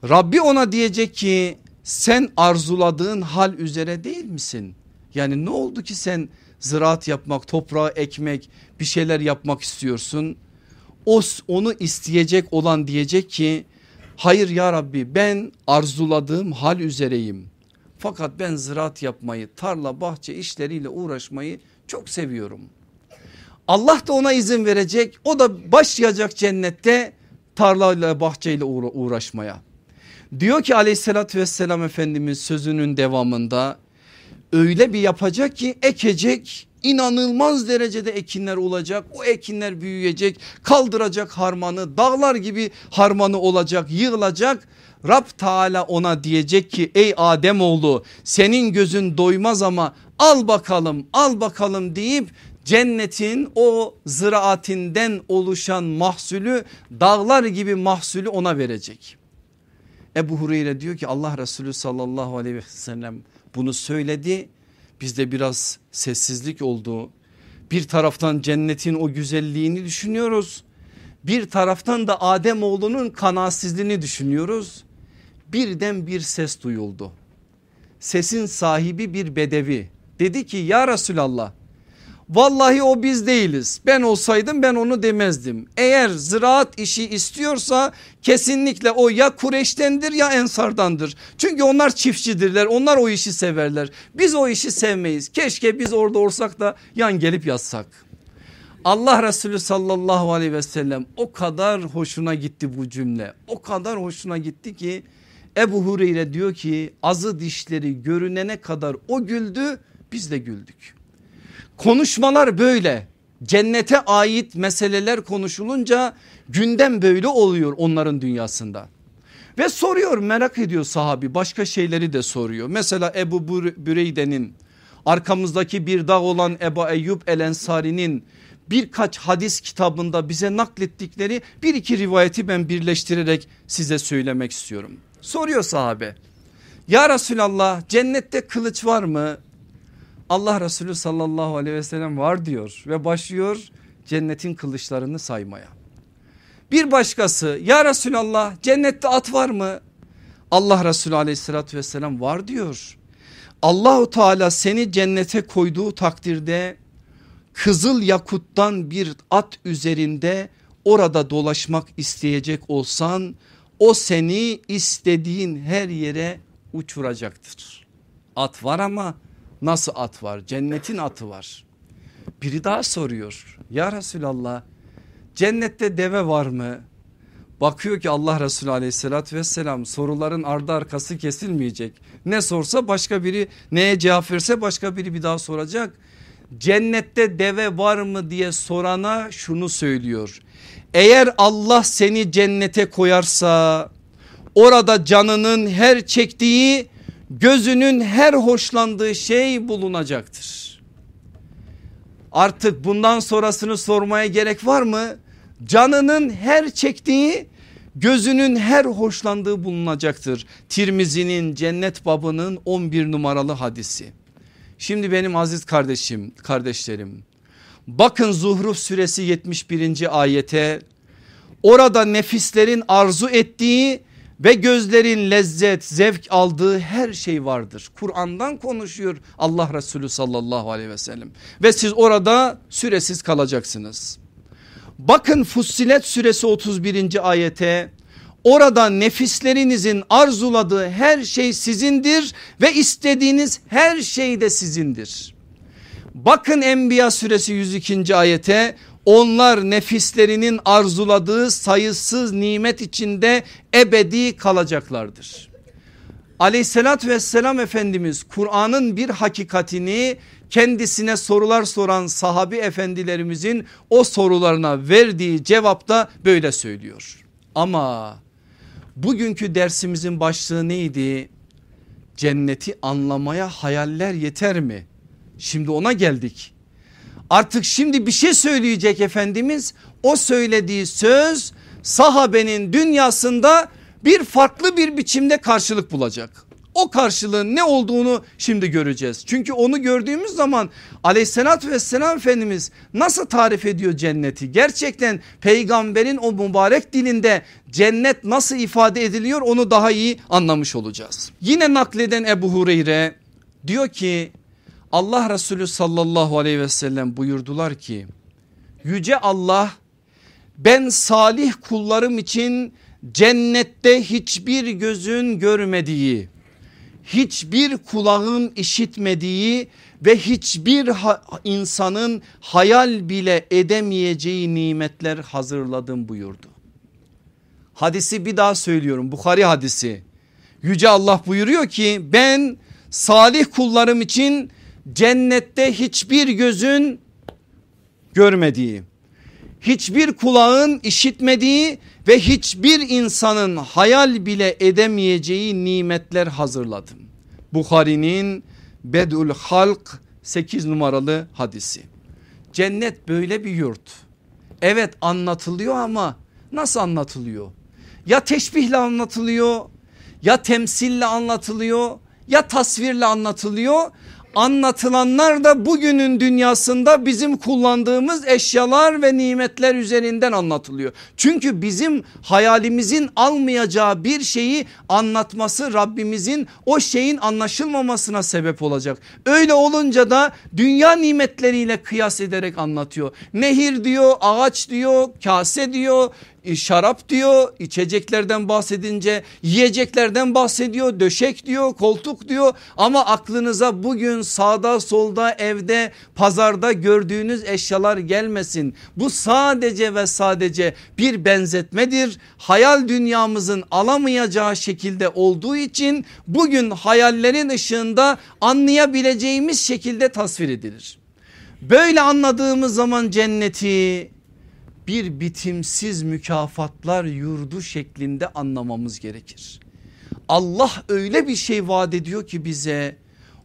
Rabbi ona diyecek ki sen arzuladığın hal üzere değil misin? Yani ne oldu ki sen ziraat yapmak, toprağı ekmek, bir şeyler yapmak istiyorsun? O onu isteyecek olan diyecek ki hayır ya Rabbi ben arzuladığım hal üzereyim. Fakat ben ziraat yapmayı, tarla, bahçe işleriyle uğraşmayı çok seviyorum. Allah da ona izin verecek. O da başlayacak cennette tarlayla bahçeyle uğraşmaya. Diyor ki aleyhissalatü vesselam Efendimiz sözünün devamında öyle bir yapacak ki ekecek inanılmaz derecede ekinler olacak. O ekinler büyüyecek kaldıracak harmanı dağlar gibi harmanı olacak yığılacak. Rab Teala ona diyecek ki ey Adem oğlu senin gözün doymaz ama al bakalım al bakalım deyip cennetin o ziraatinden oluşan mahsulü dağlar gibi mahsulü ona verecek. Ebu Hureyre diyor ki Allah Resulü sallallahu aleyhi ve sellem bunu söyledi. Bizde biraz sessizlik oldu. Bir taraftan cennetin o güzelliğini düşünüyoruz. Bir taraftan da Adem oğlunun kanaatsizliğini düşünüyoruz. Birden bir ses duyuldu. Sesin sahibi bir bedevi. Dedi ki ya Resulallah Vallahi o biz değiliz. Ben olsaydım ben onu demezdim. Eğer ziraat işi istiyorsa kesinlikle o ya Kureş'tendir ya Ensar'dandır. Çünkü onlar çiftçidirler. Onlar o işi severler. Biz o işi sevmeyiz. Keşke biz orada olsak da yan gelip yazsak. Allah Resulü sallallahu aleyhi ve sellem o kadar hoşuna gitti bu cümle. O kadar hoşuna gitti ki Ebu Hureyre diyor ki azı dişleri görünene kadar o güldü biz de güldük. Konuşmalar böyle cennete ait meseleler konuşulunca gündem böyle oluyor onların dünyasında. Ve soruyor merak ediyor sahabi başka şeyleri de soruyor. Mesela Ebu Büreyde'nin arkamızdaki bir dağ olan Ebu Eyyub El Ensari'nin birkaç hadis kitabında bize naklettikleri bir iki rivayeti ben birleştirerek size söylemek istiyorum. Soruyor sahabe ya Resulallah cennette kılıç var mı? Allah Resulü sallallahu aleyhi ve sellem var diyor ve başlıyor cennetin kılıçlarını saymaya. Bir başkası ya Resulallah cennette at var mı? Allah Resulü aleyhissalatü vesselam var diyor. Allahu Teala seni cennete koyduğu takdirde kızıl yakuttan bir at üzerinde orada dolaşmak isteyecek olsan o seni istediğin her yere uçuracaktır. At var ama Nasıl at var? Cennetin atı var. Biri daha soruyor. Ya Resulallah cennette deve var mı? Bakıyor ki Allah Resulü aleyhissalatü vesselam soruların ardı arkası kesilmeyecek. Ne sorsa başka biri neye cevap verse başka biri bir daha soracak. Cennette deve var mı diye sorana şunu söylüyor. Eğer Allah seni cennete koyarsa Orada canının her çektiği gözünün her hoşlandığı şey bulunacaktır. Artık bundan sonrasını sormaya gerek var mı? Canının her çektiği gözünün her hoşlandığı bulunacaktır. Tirmizi'nin cennet babının 11 numaralı hadisi. Şimdi benim aziz kardeşim kardeşlerim bakın Zuhruf suresi 71. ayete orada nefislerin arzu ettiği ve gözlerin lezzet zevk aldığı her şey vardır. Kur'an'dan konuşuyor Allah Resulü sallallahu aleyhi ve sellem ve siz orada süresiz kalacaksınız. Bakın Fussilet suresi 31. ayete orada nefislerinizin arzuladığı her şey sizindir ve istediğiniz her şey de sizindir. Bakın Enbiya suresi 102. ayete onlar nefislerinin arzuladığı sayısız nimet içinde ebedi kalacaklardır. Aleyhissalatü vesselam Efendimiz Kur'an'ın bir hakikatini kendisine sorular soran sahabi efendilerimizin o sorularına verdiği cevapta böyle söylüyor. Ama bugünkü dersimizin başlığı neydi? Cenneti anlamaya hayaller yeter mi? Şimdi ona geldik. Artık şimdi bir şey söyleyecek Efendimiz. O söylediği söz sahabenin dünyasında bir farklı bir biçimde karşılık bulacak. O karşılığın ne olduğunu şimdi göreceğiz. Çünkü onu gördüğümüz zaman aleyhissalatü vesselam Efendimiz nasıl tarif ediyor cenneti? Gerçekten peygamberin o mübarek dilinde cennet nasıl ifade ediliyor onu daha iyi anlamış olacağız. Yine nakleden Ebu Hureyre diyor ki Allah Resulü sallallahu aleyhi ve sellem buyurdular ki yüce Allah ben salih kullarım için cennette hiçbir gözün görmediği hiçbir kulağın işitmediği ve hiçbir insanın hayal bile edemeyeceği nimetler hazırladım buyurdu. Hadisi bir daha söylüyorum Bukhari hadisi. Yüce Allah buyuruyor ki ben salih kullarım için cennette hiçbir gözün görmediği, hiçbir kulağın işitmediği ve hiçbir insanın hayal bile edemeyeceği nimetler hazırladım. Bukhari'nin Bedül Halk 8 numaralı hadisi. Cennet böyle bir yurt. Evet anlatılıyor ama nasıl anlatılıyor? Ya teşbihle anlatılıyor ya temsille anlatılıyor ya tasvirle anlatılıyor anlatılanlar da bugünün dünyasında bizim kullandığımız eşyalar ve nimetler üzerinden anlatılıyor. Çünkü bizim hayalimizin almayacağı bir şeyi anlatması Rabbimizin o şeyin anlaşılmamasına sebep olacak. Öyle olunca da dünya nimetleriyle kıyas ederek anlatıyor. Nehir diyor, ağaç diyor, kase diyor, şarap diyor içeceklerden bahsedince yiyeceklerden bahsediyor döşek diyor koltuk diyor ama aklınıza bugün sağda solda evde pazarda gördüğünüz eşyalar gelmesin. Bu sadece ve sadece bir benzetmedir hayal dünyamızın alamayacağı şekilde olduğu için bugün hayallerin ışığında anlayabileceğimiz şekilde tasvir edilir. Böyle anladığımız zaman cenneti bir bitimsiz mükafatlar yurdu şeklinde anlamamız gerekir. Allah öyle bir şey vaat ediyor ki bize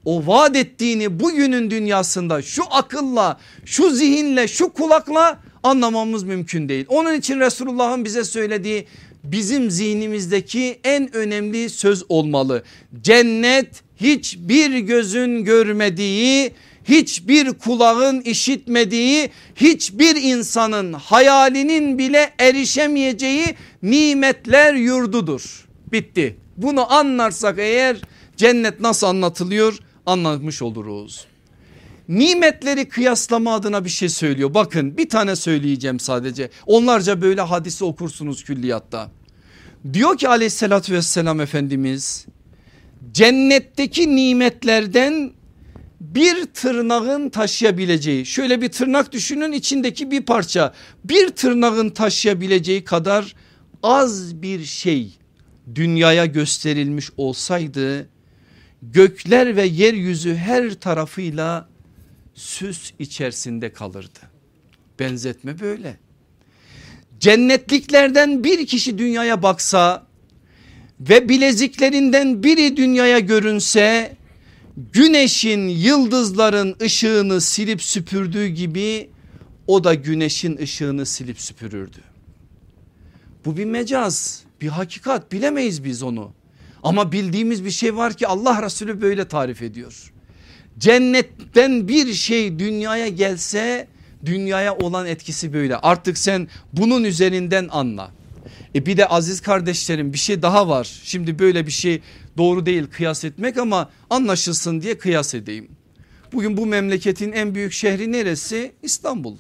o vaat ettiğini bugünün dünyasında şu akılla şu zihinle şu kulakla anlamamız mümkün değil. Onun için Resulullah'ın bize söylediği bizim zihnimizdeki en önemli söz olmalı. Cennet hiçbir gözün görmediği hiçbir kulağın işitmediği hiçbir insanın hayalinin bile erişemeyeceği nimetler yurdudur. Bitti. Bunu anlarsak eğer cennet nasıl anlatılıyor anlamış oluruz. Nimetleri kıyaslama adına bir şey söylüyor. Bakın bir tane söyleyeceğim sadece. Onlarca böyle hadisi okursunuz külliyatta. Diyor ki aleyhissalatü vesselam Efendimiz cennetteki nimetlerden bir tırnağın taşıyabileceği şöyle bir tırnak düşünün içindeki bir parça bir tırnağın taşıyabileceği kadar az bir şey dünyaya gösterilmiş olsaydı gökler ve yeryüzü her tarafıyla süs içerisinde kalırdı. Benzetme böyle. Cennetliklerden bir kişi dünyaya baksa ve bileziklerinden biri dünyaya görünse güneşin yıldızların ışığını silip süpürdüğü gibi o da güneşin ışığını silip süpürürdü. Bu bir mecaz bir hakikat bilemeyiz biz onu. Ama bildiğimiz bir şey var ki Allah Resulü böyle tarif ediyor. Cennetten bir şey dünyaya gelse dünyaya olan etkisi böyle. Artık sen bunun üzerinden anla. E bir de aziz kardeşlerim bir şey daha var. Şimdi böyle bir şey doğru değil kıyas etmek ama anlaşılsın diye kıyas edeyim. Bugün bu memleketin en büyük şehri neresi? İstanbul.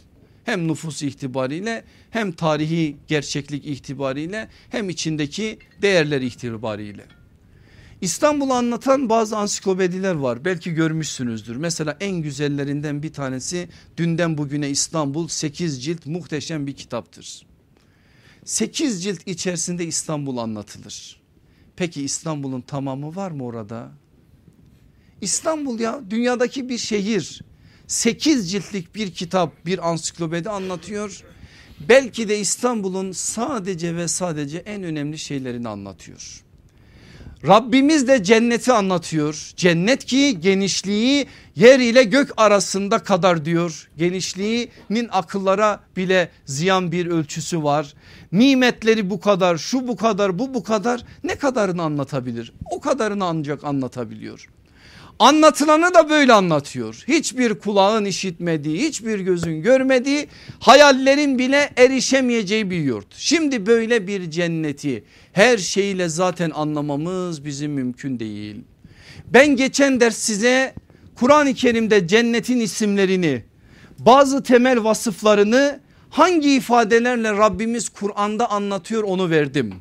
Hem nüfus itibariyle hem tarihi gerçeklik itibariyle hem içindeki değerler itibariyle. İstanbul'u anlatan bazı ansiklopediler var belki görmüşsünüzdür. Mesela en güzellerinden bir tanesi dünden bugüne İstanbul 8 cilt muhteşem bir kitaptır. 8 cilt içerisinde İstanbul anlatılır. Peki İstanbul'un tamamı var mı orada? İstanbul ya dünyadaki bir şehir 8 ciltlik bir kitap bir ansiklopedi anlatıyor. Belki de İstanbul'un sadece ve sadece en önemli şeylerini anlatıyor. Rabbimiz de cenneti anlatıyor. Cennet ki genişliği yer ile gök arasında kadar diyor. Genişliğinin akıllara bile ziyan bir ölçüsü var. Nimetleri bu kadar şu bu kadar bu bu kadar ne kadarını anlatabilir? O kadarını ancak anlatabiliyor. Anlatılanı da böyle anlatıyor. Hiçbir kulağın işitmediği, hiçbir gözün görmediği, hayallerin bile erişemeyeceği bir yurt. Şimdi böyle bir cenneti her şeyle zaten anlamamız bizim mümkün değil. Ben geçen ders size Kur'an-ı Kerim'de cennetin isimlerini, bazı temel vasıflarını hangi ifadelerle Rabbimiz Kur'an'da anlatıyor onu verdim.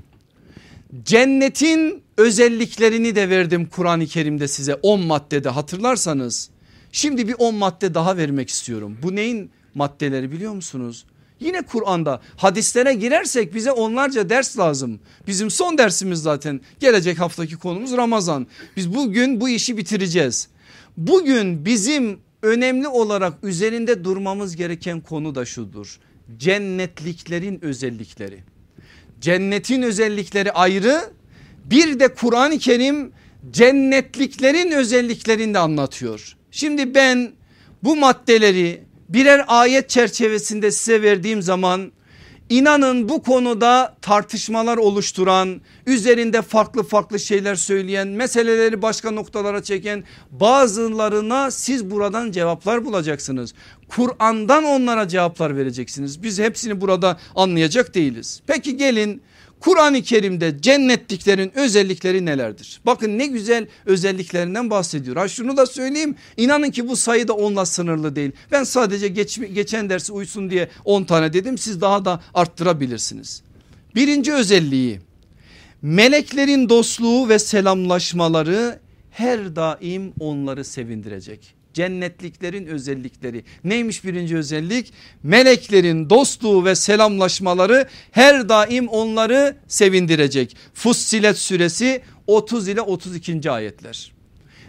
Cennetin özelliklerini de verdim Kur'an-ı Kerim'de size 10 maddede hatırlarsanız. Şimdi bir 10 madde daha vermek istiyorum. Bu neyin maddeleri biliyor musunuz? Yine Kur'an'da hadislere girersek bize onlarca ders lazım. Bizim son dersimiz zaten gelecek haftaki konumuz Ramazan. Biz bugün bu işi bitireceğiz. Bugün bizim önemli olarak üzerinde durmamız gereken konu da şudur. Cennetliklerin özellikleri. Cennetin özellikleri ayrı bir de Kur'an-ı Kerim cennetliklerin özelliklerini de anlatıyor. Şimdi ben bu maddeleri birer ayet çerçevesinde size verdiğim zaman inanın bu konuda tartışmalar oluşturan üzerinde farklı farklı şeyler söyleyen meseleleri başka noktalara çeken bazılarına siz buradan cevaplar bulacaksınız. Kur'an'dan onlara cevaplar vereceksiniz. Biz hepsini burada anlayacak değiliz. Peki gelin Kur'an-ı Kerim'de cennetliklerin özellikleri nelerdir? Bakın ne güzel özelliklerinden bahsediyor. Ha şunu da söyleyeyim inanın ki bu sayı da onunla sınırlı değil. Ben sadece geç, geçen dersi uysun diye 10 tane dedim siz daha da arttırabilirsiniz. Birinci özelliği meleklerin dostluğu ve selamlaşmaları her daim onları sevindirecek cennetliklerin özellikleri. Neymiş birinci özellik? Meleklerin dostluğu ve selamlaşmaları her daim onları sevindirecek. Fussilet suresi 30 ile 32. ayetler.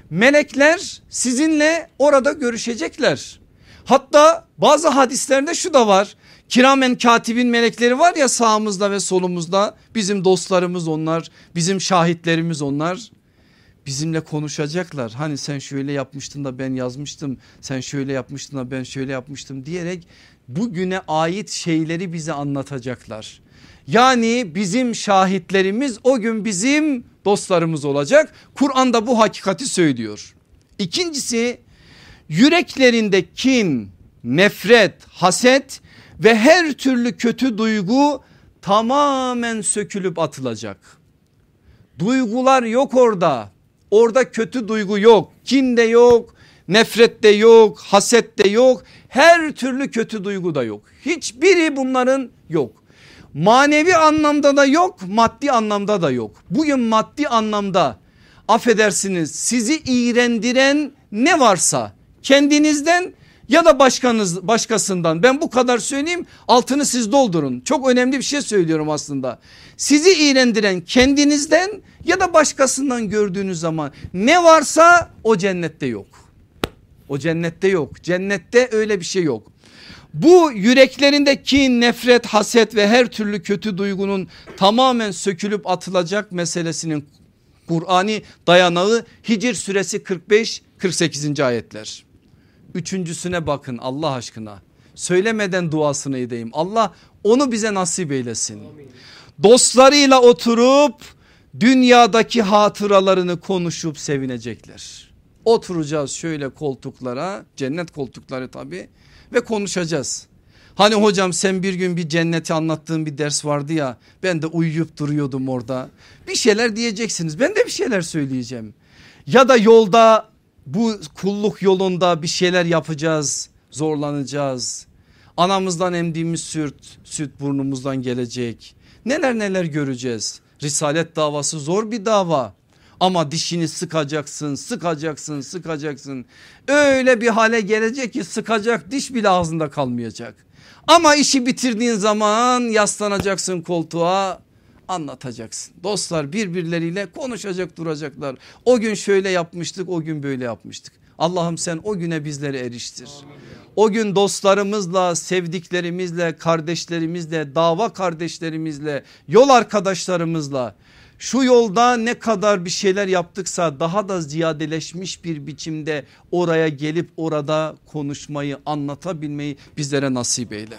Melekler sizinle orada görüşecekler. Hatta bazı hadislerde şu da var. Kiramen katibin melekleri var ya sağımızda ve solumuzda bizim dostlarımız onlar bizim şahitlerimiz onlar bizimle konuşacaklar. Hani sen şöyle yapmıştın da ben yazmıştım sen şöyle yapmıştın da ben şöyle yapmıştım diyerek bugüne ait şeyleri bize anlatacaklar. Yani bizim şahitlerimiz o gün bizim dostlarımız olacak. Kur'an'da bu hakikati söylüyor. İkincisi yüreklerinde kin, nefret, haset ve her türlü kötü duygu tamamen sökülüp atılacak. Duygular yok orada. Orada kötü duygu yok. Kin de yok. Nefret de yok. Haset de yok. Her türlü kötü duygu da yok. Hiçbiri bunların yok. Manevi anlamda da yok. Maddi anlamda da yok. Bugün maddi anlamda affedersiniz sizi iğrendiren ne varsa kendinizden ya da başkanız başkasından ben bu kadar söyleyeyim altını siz doldurun. Çok önemli bir şey söylüyorum aslında. Sizi iğrendiren kendinizden ya da başkasından gördüğünüz zaman ne varsa o cennette yok. O cennette yok. Cennette öyle bir şey yok. Bu yüreklerindeki nefret, haset ve her türlü kötü duygunun tamamen sökülüp atılacak meselesinin Kur'ani dayanağı Hicr suresi 45 48. ayetler. Üçüncüsüne bakın Allah aşkına. Söylemeden duasını edeyim. Allah onu bize nasip eylesin. Dostlarıyla oturup dünyadaki hatıralarını konuşup sevinecekler. Oturacağız şöyle koltuklara cennet koltukları tabi ve konuşacağız. Hani hocam sen bir gün bir cenneti anlattığın bir ders vardı ya ben de uyuyup duruyordum orada. Bir şeyler diyeceksiniz ben de bir şeyler söyleyeceğim. Ya da yolda bu kulluk yolunda bir şeyler yapacağız zorlanacağız. Anamızdan emdiğimiz süt, süt burnumuzdan gelecek. Neler neler göreceğiz. Risalet davası zor bir dava. Ama dişini sıkacaksın, sıkacaksın, sıkacaksın. Öyle bir hale gelecek ki sıkacak diş bile ağzında kalmayacak. Ama işi bitirdiğin zaman yaslanacaksın koltuğa anlatacaksın. Dostlar birbirleriyle konuşacak duracaklar. O gün şöyle yapmıştık o gün böyle yapmıştık. Allah'ım sen o güne bizleri eriştir. O gün dostlarımızla, sevdiklerimizle, kardeşlerimizle, dava kardeşlerimizle, yol arkadaşlarımızla şu yolda ne kadar bir şeyler yaptıksa daha da ziyadeleşmiş bir biçimde oraya gelip orada konuşmayı anlatabilmeyi bizlere nasip eyle.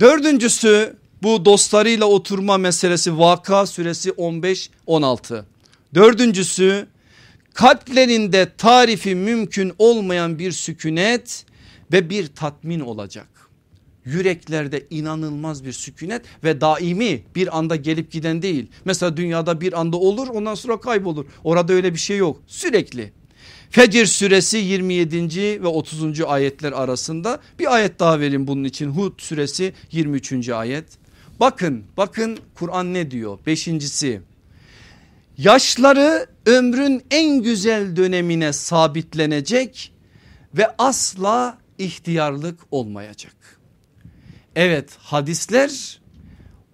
Dördüncüsü bu dostlarıyla oturma meselesi Vaka suresi 15-16. Dördüncüsü kalplerinde tarifi mümkün olmayan bir sükunet ve bir tatmin olacak. Yüreklerde inanılmaz bir sükunet ve daimi bir anda gelip giden değil. Mesela dünyada bir anda olur ondan sonra kaybolur. Orada öyle bir şey yok sürekli. Fecir suresi 27. ve 30. ayetler arasında bir ayet daha verin bunun için Hud suresi 23. ayet. Bakın bakın Kur'an ne diyor? Beşincisi yaşları ömrün en güzel dönemine sabitlenecek ve asla ihtiyarlık olmayacak. Evet hadisler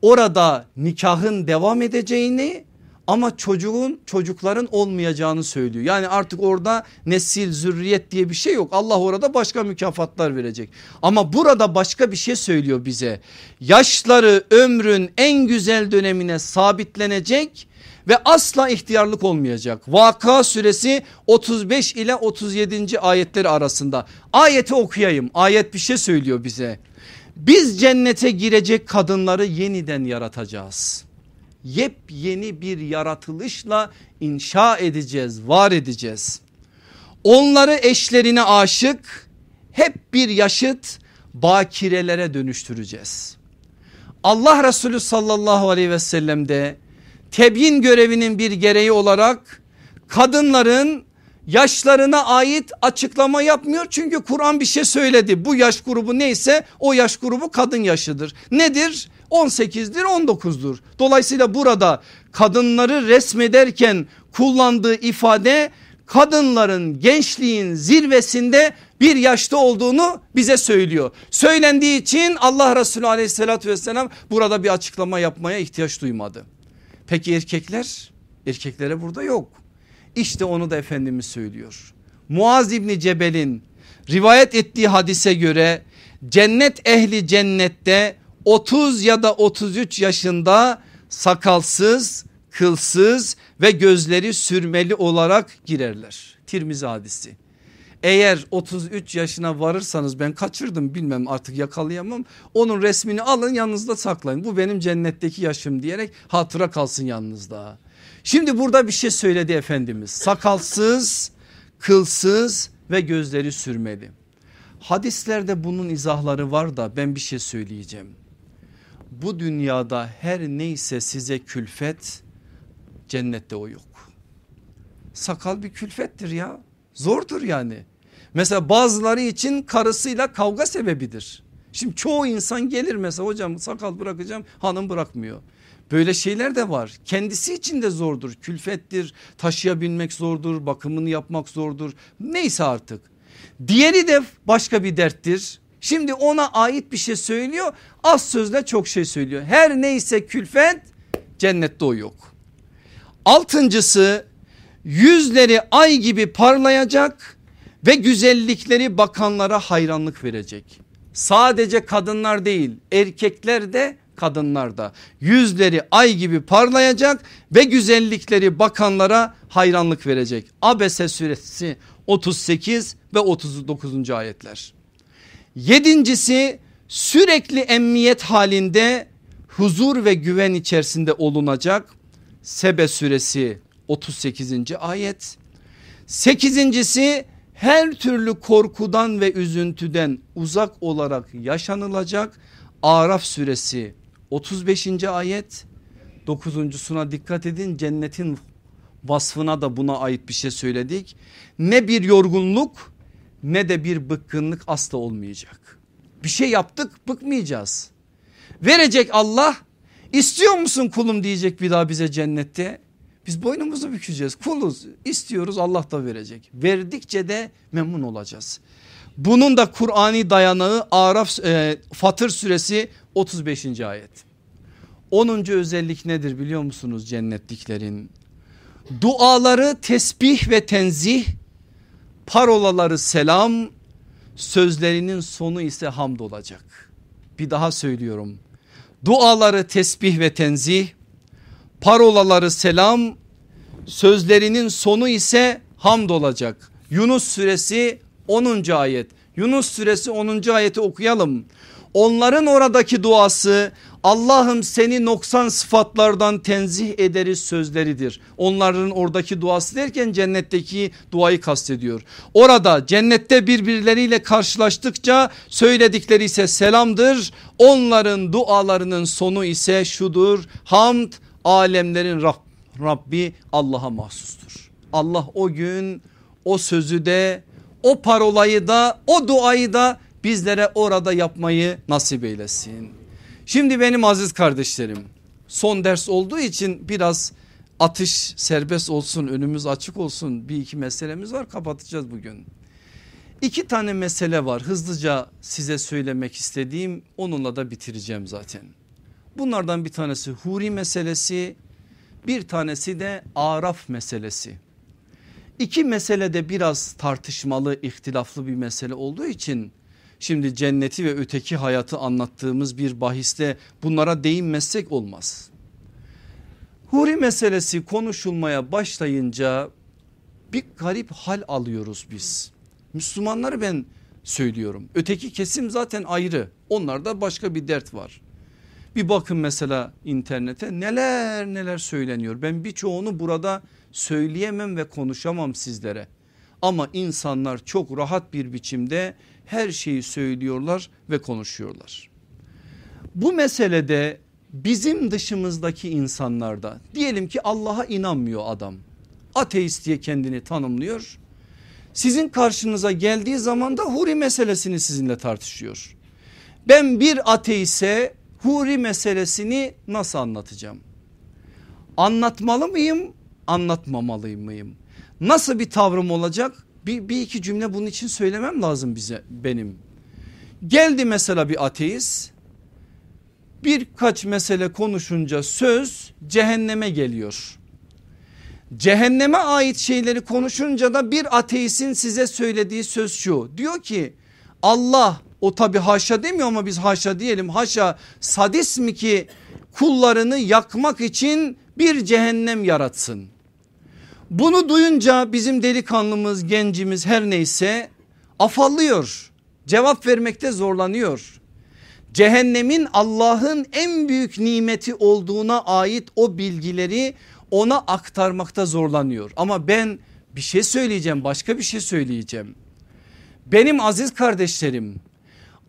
orada nikahın devam edeceğini ama çocuğun çocukların olmayacağını söylüyor. Yani artık orada nesil zürriyet diye bir şey yok. Allah orada başka mükafatlar verecek. Ama burada başka bir şey söylüyor bize. Yaşları ömrün en güzel dönemine sabitlenecek ve asla ihtiyarlık olmayacak. Vaka suresi 35 ile 37. ayetleri arasında. Ayeti okuyayım. Ayet bir şey söylüyor bize. Biz cennete girecek kadınları yeniden yaratacağız yepyeni bir yaratılışla inşa edeceğiz, var edeceğiz. Onları eşlerine aşık, hep bir yaşıt bakirelere dönüştüreceğiz. Allah Resulü sallallahu aleyhi ve sellem de tebyin görevinin bir gereği olarak kadınların yaşlarına ait açıklama yapmıyor. Çünkü Kur'an bir şey söyledi. Bu yaş grubu neyse o yaş grubu kadın yaşıdır. Nedir? 18'dir 19'dur. Dolayısıyla burada kadınları resmederken kullandığı ifade kadınların gençliğin zirvesinde bir yaşta olduğunu bize söylüyor. Söylendiği için Allah Resulü aleyhissalatü vesselam burada bir açıklama yapmaya ihtiyaç duymadı. Peki erkekler? Erkeklere burada yok. İşte onu da Efendimiz söylüyor. Muaz İbni Cebel'in rivayet ettiği hadise göre cennet ehli cennette 30 ya da 33 yaşında sakalsız, kılsız ve gözleri sürmeli olarak girerler. Tirmizi hadisi. Eğer 33 yaşına varırsanız ben kaçırdım bilmem artık yakalayamam. Onun resmini alın yanınızda saklayın. Bu benim cennetteki yaşım diyerek hatıra kalsın yanınızda. Şimdi burada bir şey söyledi Efendimiz. Sakalsız, kılsız ve gözleri sürmeli. Hadislerde bunun izahları var da ben bir şey söyleyeceğim bu dünyada her neyse size külfet cennette o yok. Sakal bir külfettir ya zordur yani. Mesela bazıları için karısıyla kavga sebebidir. Şimdi çoğu insan gelir mesela hocam sakal bırakacağım hanım bırakmıyor. Böyle şeyler de var. Kendisi için de zordur. Külfettir, taşıyabilmek zordur, bakımını yapmak zordur. Neyse artık. Diğeri de başka bir derttir. Şimdi ona ait bir şey söylüyor az sözle çok şey söylüyor. Her neyse külfet cennette o yok. Altıncısı yüzleri ay gibi parlayacak ve güzellikleri bakanlara hayranlık verecek. Sadece kadınlar değil erkekler de kadınlar da yüzleri ay gibi parlayacak ve güzellikleri bakanlara hayranlık verecek. Abese suresi 38 ve 39. ayetler. Yedincisi sürekli emniyet halinde huzur ve güven içerisinde olunacak. Sebe suresi 38. ayet. Sekizincisi her türlü korkudan ve üzüntüden uzak olarak yaşanılacak. Araf suresi 35. ayet. Dokuzuncusuna dikkat edin cennetin vasfına da buna ait bir şey söyledik. Ne bir yorgunluk ne de bir bıkkınlık asla olmayacak. Bir şey yaptık bıkmayacağız. Verecek Allah istiyor musun kulum diyecek bir daha bize cennette. Biz boynumuzu bükeceğiz kuluz istiyoruz Allah da verecek. Verdikçe de memnun olacağız. Bunun da Kur'ani dayanağı Araf e, Fatır suresi 35. ayet. 10. özellik nedir biliyor musunuz cennetliklerin? Duaları tesbih ve tenzih, parolaları selam, sözlerinin sonu ise hamd olacak. Bir daha söylüyorum. Duaları tesbih ve tenzih, parolaları selam, sözlerinin sonu ise hamd olacak. Yunus suresi 10. ayet. Yunus suresi 10. ayeti okuyalım. Onların oradaki duası Allah'ım seni noksan sıfatlardan tenzih ederiz sözleridir. Onların oradaki duası derken cennetteki duayı kastediyor. Orada cennette birbirleriyle karşılaştıkça söyledikleri ise selamdır. Onların dualarının sonu ise şudur. Hamd alemlerin Rab, Rabbi Allah'a mahsustur. Allah o gün o sözü de o parolayı da o duayı da bizlere orada yapmayı nasip eylesin. Şimdi benim aziz kardeşlerim son ders olduğu için biraz atış serbest olsun önümüz açık olsun bir iki meselemiz var kapatacağız bugün. İki tane mesele var hızlıca size söylemek istediğim onunla da bitireceğim zaten. Bunlardan bir tanesi huri meselesi bir tanesi de araf meselesi. İki mesele de biraz tartışmalı ihtilaflı bir mesele olduğu için Şimdi cenneti ve öteki hayatı anlattığımız bir bahiste bunlara değinmezsek olmaz. Huri meselesi konuşulmaya başlayınca bir garip hal alıyoruz biz. Müslümanları ben söylüyorum. Öteki kesim zaten ayrı. Onlarda başka bir dert var. Bir bakın mesela internete neler neler söyleniyor. Ben birçoğunu burada söyleyemem ve konuşamam sizlere. Ama insanlar çok rahat bir biçimde her şeyi söylüyorlar ve konuşuyorlar. Bu meselede bizim dışımızdaki insanlarda diyelim ki Allah'a inanmıyor adam. Ateist diye kendini tanımlıyor. Sizin karşınıza geldiği zaman da huri meselesini sizinle tartışıyor. Ben bir ateise huri meselesini nasıl anlatacağım? Anlatmalı mıyım anlatmamalıyım mıyım? Nasıl bir tavrım olacak? Bir, bir iki cümle bunun için söylemem lazım bize benim. Geldi mesela bir ateist birkaç mesele konuşunca söz cehenneme geliyor. Cehenneme ait şeyleri konuşunca da bir ateistin size söylediği söz şu diyor ki Allah o tabi haşa demiyor ama biz haşa diyelim haşa sadist mi ki kullarını yakmak için bir cehennem yaratsın. Bunu duyunca bizim delikanlımız gencimiz her neyse afallıyor cevap vermekte zorlanıyor. Cehennemin Allah'ın en büyük nimeti olduğuna ait o bilgileri ona aktarmakta zorlanıyor. Ama ben bir şey söyleyeceğim başka bir şey söyleyeceğim. Benim aziz kardeşlerim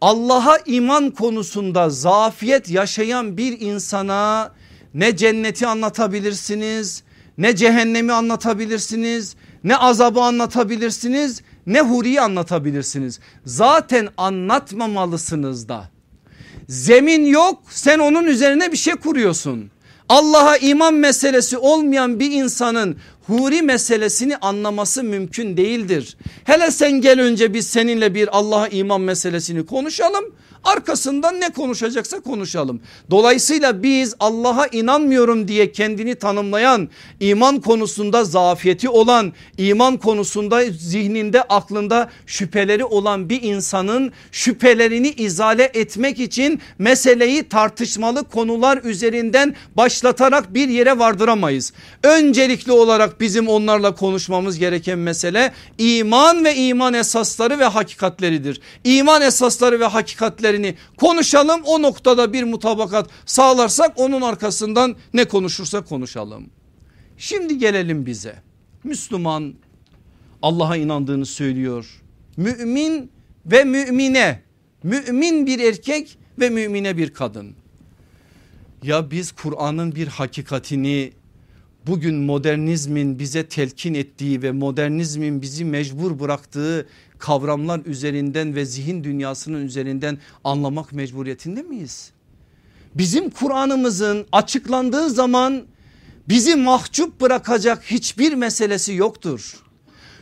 Allah'a iman konusunda zafiyet yaşayan bir insana ne cenneti anlatabilirsiniz ne cehennemi anlatabilirsiniz ne azabı anlatabilirsiniz ne huriyi anlatabilirsiniz. Zaten anlatmamalısınız da. Zemin yok sen onun üzerine bir şey kuruyorsun. Allah'a iman meselesi olmayan bir insanın huri meselesini anlaması mümkün değildir. Hele sen gel önce biz seninle bir Allah'a iman meselesini konuşalım. Arkasından ne konuşacaksa konuşalım. Dolayısıyla biz Allah'a inanmıyorum diye kendini tanımlayan, iman konusunda zafiyeti olan, iman konusunda zihninde aklında şüpheleri olan bir insanın şüphelerini izale etmek için meseleyi tartışmalı konular üzerinden başlatarak bir yere vardıramayız. Öncelikli olarak bizim onlarla konuşmamız gereken mesele iman ve iman esasları ve hakikatleridir. İman esasları ve hakikatleri değerlerini konuşalım. O noktada bir mutabakat sağlarsak onun arkasından ne konuşursak konuşalım. Şimdi gelelim bize. Müslüman Allah'a inandığını söylüyor. Mümin ve mümine. Mümin bir erkek ve mümine bir kadın. Ya biz Kur'an'ın bir hakikatini bugün modernizmin bize telkin ettiği ve modernizmin bizi mecbur bıraktığı kavramlar üzerinden ve zihin dünyasının üzerinden anlamak mecburiyetinde miyiz? Bizim Kur'an'ımızın açıklandığı zaman bizi mahcup bırakacak hiçbir meselesi yoktur.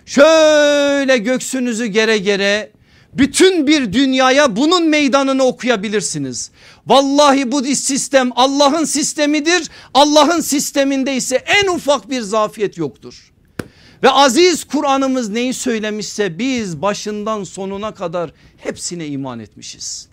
Şöyle göksünüzü gere gere bütün bir dünyaya bunun meydanını okuyabilirsiniz. Vallahi bu sistem Allah'ın sistemidir. Allah'ın sisteminde ise en ufak bir zafiyet yoktur. Ve aziz Kur'an'ımız neyi söylemişse biz başından sonuna kadar hepsine iman etmişiz.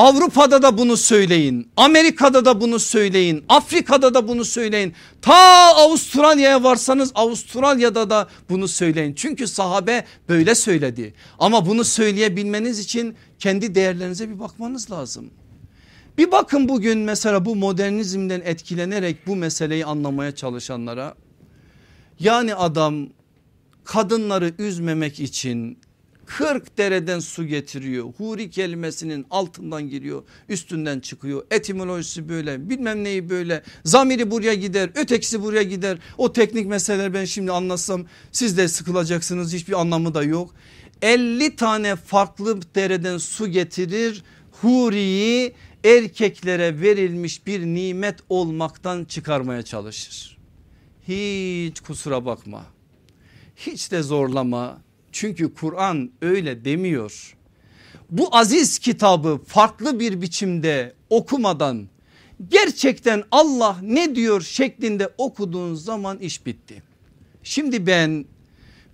Avrupa'da da bunu söyleyin. Amerika'da da bunu söyleyin. Afrika'da da bunu söyleyin. Ta Avustralya'ya varsanız Avustralya'da da bunu söyleyin. Çünkü sahabe böyle söyledi. Ama bunu söyleyebilmeniz için kendi değerlerinize bir bakmanız lazım. Bir bakın bugün mesela bu modernizmden etkilenerek bu meseleyi anlamaya çalışanlara yani adam kadınları üzmemek için 40 dereden su getiriyor. Huri kelimesinin altından giriyor üstünden çıkıyor. Etimolojisi böyle bilmem neyi böyle zamiri buraya gider ötekisi buraya gider. O teknik meseleler ben şimdi anlatsam siz de sıkılacaksınız hiçbir anlamı da yok. 50 tane farklı dereden su getirir Huri'yi erkeklere verilmiş bir nimet olmaktan çıkarmaya çalışır. Hiç kusura bakma. Hiç de zorlama. Çünkü Kur'an öyle demiyor. Bu aziz kitabı farklı bir biçimde okumadan gerçekten Allah ne diyor şeklinde okuduğun zaman iş bitti. Şimdi ben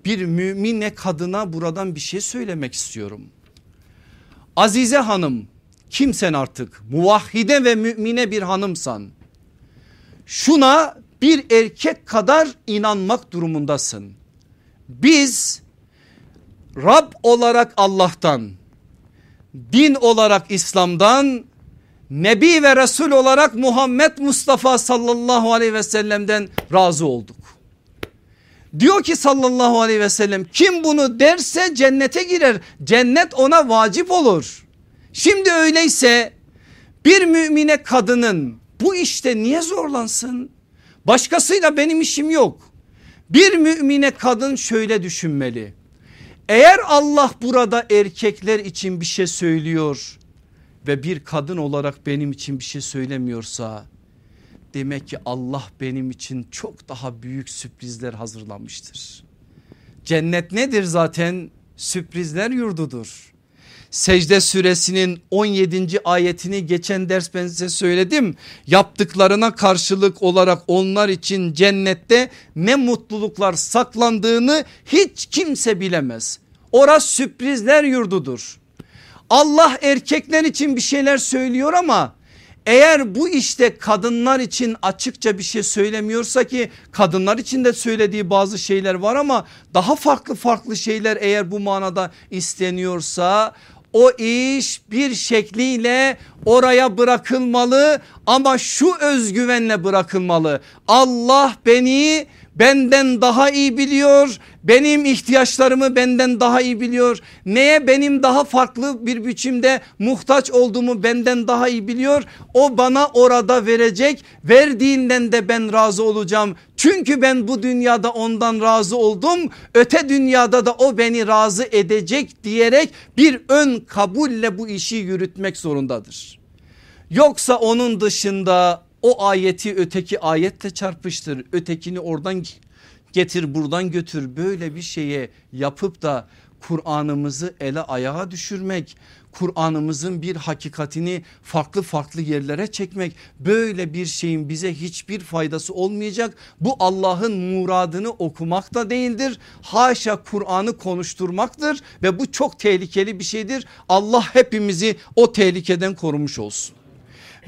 bir mümine kadına buradan bir şey söylemek istiyorum. Azize hanım kimsen artık muvahhide ve mümine bir hanımsan şuna bir erkek kadar inanmak durumundasın. Biz Rab olarak Allah'tan, din olarak İslam'dan, Nebi ve Resul olarak Muhammed Mustafa sallallahu aleyhi ve sellem'den razı olduk. Diyor ki sallallahu aleyhi ve sellem kim bunu derse cennete girer. Cennet ona vacip olur. Şimdi öyleyse bir mümine kadının bu işte niye zorlansın? Başkasıyla benim işim yok. Bir mümine kadın şöyle düşünmeli. Eğer Allah burada erkekler için bir şey söylüyor ve bir kadın olarak benim için bir şey söylemiyorsa demek ki Allah benim için çok daha büyük sürprizler hazırlamıştır. Cennet nedir zaten? Sürprizler yurdudur. Secde suresinin 17. ayetini geçen ders ben size söyledim. Yaptıklarına karşılık olarak onlar için cennette ne mutluluklar saklandığını hiç kimse bilemez. Orası sürprizler yurdudur. Allah erkekler için bir şeyler söylüyor ama eğer bu işte kadınlar için açıkça bir şey söylemiyorsa ki kadınlar için de söylediği bazı şeyler var ama daha farklı farklı şeyler eğer bu manada isteniyorsa o iş bir şekliyle oraya bırakılmalı ama şu özgüvenle bırakılmalı. Allah beni benden daha iyi biliyor. Benim ihtiyaçlarımı benden daha iyi biliyor. Neye benim daha farklı bir biçimde muhtaç olduğumu benden daha iyi biliyor. O bana orada verecek. Verdiğinden de ben razı olacağım. Çünkü ben bu dünyada ondan razı oldum. Öte dünyada da o beni razı edecek diyerek bir ön kabulle bu işi yürütmek zorundadır. Yoksa onun dışında o ayeti öteki ayetle çarpıştır. Ötekini oradan getir buradan götür böyle bir şeye yapıp da Kur'an'ımızı ele ayağa düşürmek Kur'an'ımızın bir hakikatini farklı farklı yerlere çekmek böyle bir şeyin bize hiçbir faydası olmayacak. Bu Allah'ın muradını okumak da değildir. Haşa Kur'an'ı konuşturmaktır ve bu çok tehlikeli bir şeydir. Allah hepimizi o tehlikeden korumuş olsun.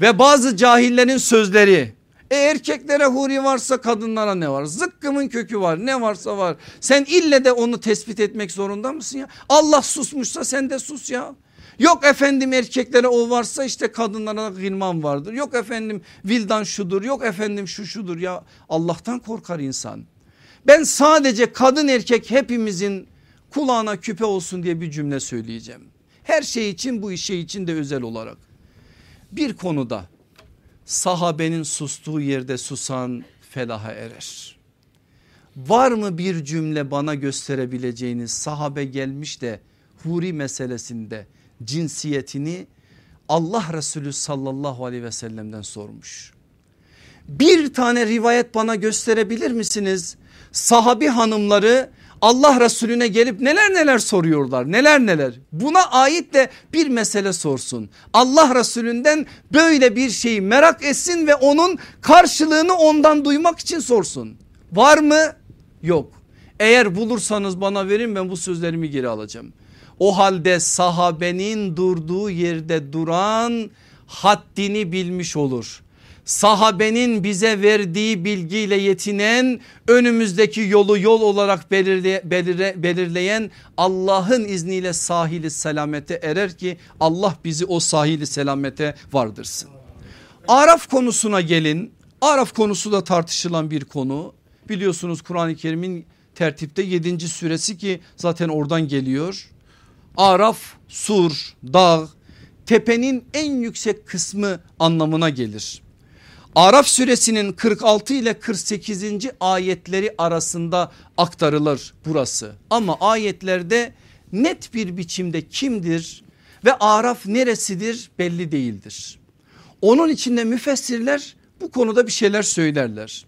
Ve bazı cahillerin sözleri e erkeklere huri varsa kadınlara ne var? Zıkkımın kökü var ne varsa var. Sen ille de onu tespit etmek zorunda mısın ya? Allah susmuşsa sen de sus ya. Yok efendim erkeklere o varsa işte kadınlara gılman vardır. Yok efendim vildan şudur yok efendim şu şudur ya Allah'tan korkar insan. Ben sadece kadın erkek hepimizin kulağına küpe olsun diye bir cümle söyleyeceğim. Her şey için bu işe için de özel olarak. Bir konuda sahabenin sustuğu yerde susan felaha erer. Var mı bir cümle bana gösterebileceğiniz sahabe gelmiş de huri meselesinde cinsiyetini Allah Resulü sallallahu aleyhi ve sellem'den sormuş. Bir tane rivayet bana gösterebilir misiniz? Sahabi hanımları Allah Resulüne gelip neler neler soruyorlar neler neler buna ait de bir mesele sorsun. Allah Resulünden böyle bir şeyi merak etsin ve onun karşılığını ondan duymak için sorsun. Var mı? Yok. Eğer bulursanız bana verin ben bu sözlerimi geri alacağım. O halde sahabenin durduğu yerde duran haddini bilmiş olur. Sahabenin bize verdiği bilgiyle yetinen önümüzdeki yolu yol olarak belirle, belirle, belirleyen Allah'ın izniyle sahili selamete erer ki Allah bizi o sahili selamete vardırsın. Araf konusuna gelin. Araf konusu da tartışılan bir konu. Biliyorsunuz Kur'an-ı Kerim'in tertipte 7. süresi ki zaten oradan geliyor. Araf sur dağ tepenin en yüksek kısmı anlamına gelir. Araf suresinin 46 ile 48. ayetleri arasında aktarılır burası. Ama ayetlerde net bir biçimde kimdir ve Araf neresidir belli değildir. Onun içinde müfessirler bu konuda bir şeyler söylerler.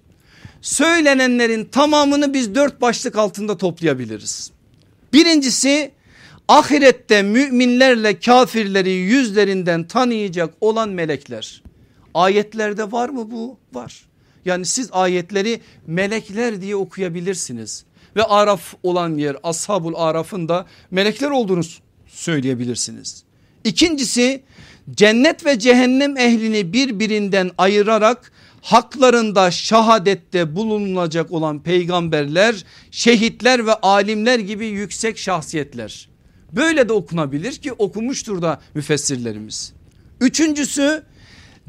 Söylenenlerin tamamını biz dört başlık altında toplayabiliriz. Birincisi ahirette müminlerle kafirleri yüzlerinden tanıyacak olan melekler. Ayetlerde var mı bu? Var. Yani siz ayetleri melekler diye okuyabilirsiniz. Ve Araf olan yer Ashabul Araf'ın da melekler olduğunu söyleyebilirsiniz. İkincisi cennet ve cehennem ehlini birbirinden ayırarak haklarında şahadette bulunulacak olan peygamberler, şehitler ve alimler gibi yüksek şahsiyetler. Böyle de okunabilir ki okumuştur da müfessirlerimiz. Üçüncüsü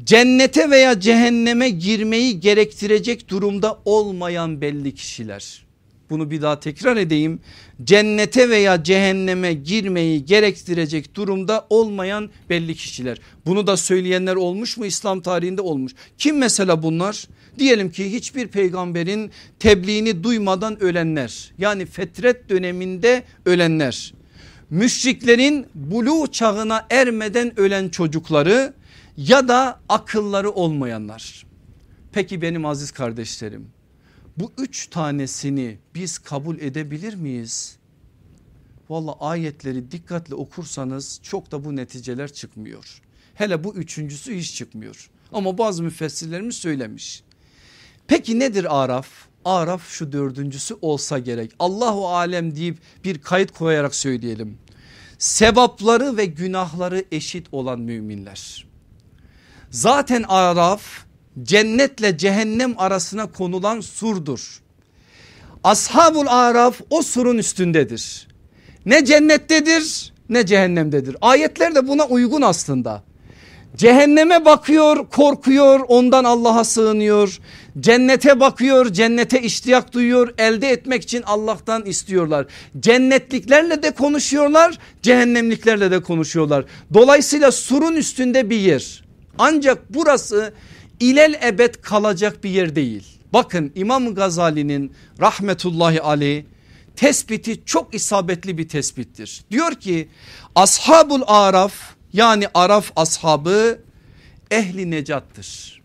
cennete veya cehenneme girmeyi gerektirecek durumda olmayan belli kişiler. Bunu bir daha tekrar edeyim. Cennete veya cehenneme girmeyi gerektirecek durumda olmayan belli kişiler. Bunu da söyleyenler olmuş mu İslam tarihinde olmuş. Kim mesela bunlar? Diyelim ki hiçbir peygamberin tebliğini duymadan ölenler. Yani fetret döneminde ölenler. Müşriklerin bulu çağına ermeden ölen çocukları ya da akılları olmayanlar. Peki benim aziz kardeşlerim bu üç tanesini biz kabul edebilir miyiz? Valla ayetleri dikkatle okursanız çok da bu neticeler çıkmıyor. Hele bu üçüncüsü hiç çıkmıyor. Ama bazı müfessirlerimiz söylemiş. Peki nedir Araf? Araf şu dördüncüsü olsa gerek. Allahu alem deyip bir kayıt koyarak söyleyelim. Sevapları ve günahları eşit olan müminler. Zaten Araf cennetle cehennem arasına konulan surdur. Ashabul Araf o surun üstündedir. Ne cennettedir ne cehennemdedir. Ayetler de buna uygun aslında. Cehenneme bakıyor korkuyor ondan Allah'a sığınıyor. Cennete bakıyor cennete iştiyak duyuyor elde etmek için Allah'tan istiyorlar. Cennetliklerle de konuşuyorlar cehennemliklerle de konuşuyorlar. Dolayısıyla surun üstünde bir yer. Ancak burası ilel ebed kalacak bir yer değil. Bakın İmam Gazali'nin rahmetullahi aleyh tespiti çok isabetli bir tespittir. Diyor ki ashabul araf yani araf ashabı ehli necattır.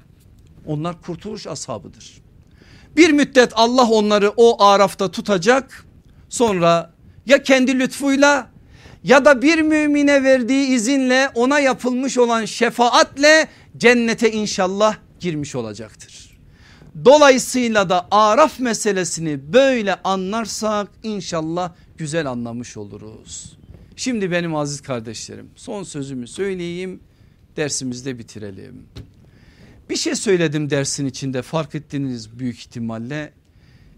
Onlar kurtuluş ashabıdır. Bir müddet Allah onları o arafta tutacak sonra ya kendi lütfuyla ya da bir mümine verdiği izinle ona yapılmış olan şefaatle cennete inşallah girmiş olacaktır. Dolayısıyla da araf meselesini böyle anlarsak inşallah güzel anlamış oluruz. Şimdi benim aziz kardeşlerim son sözümü söyleyeyim dersimizde bitirelim. Bir şey söyledim dersin içinde fark ettiniz büyük ihtimalle.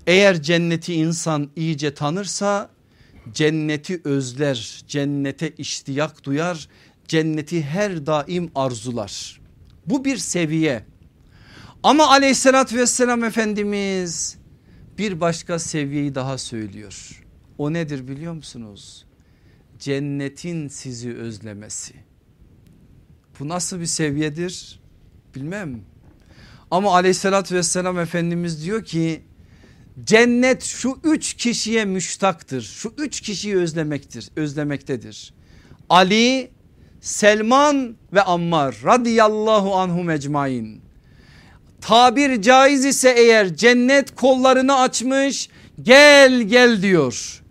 Eğer cenneti insan iyice tanırsa cenneti özler, cennete iştiyak duyar, cenneti her daim arzular. Bu bir seviye. Ama aleyhissalatü vesselam Efendimiz bir başka seviyeyi daha söylüyor. O nedir biliyor musunuz? Cennetin sizi özlemesi. Bu nasıl bir seviyedir? Bilmem. Ama aleyhissalatü vesselam Efendimiz diyor ki cennet şu üç kişiye müştaktır. Şu üç kişiyi özlemektir, özlemektedir. Ali, Selman ve Ammar radıyallahu anhum ecmain. Tabir caiz ise eğer cennet kollarını açmış gel gel diyor.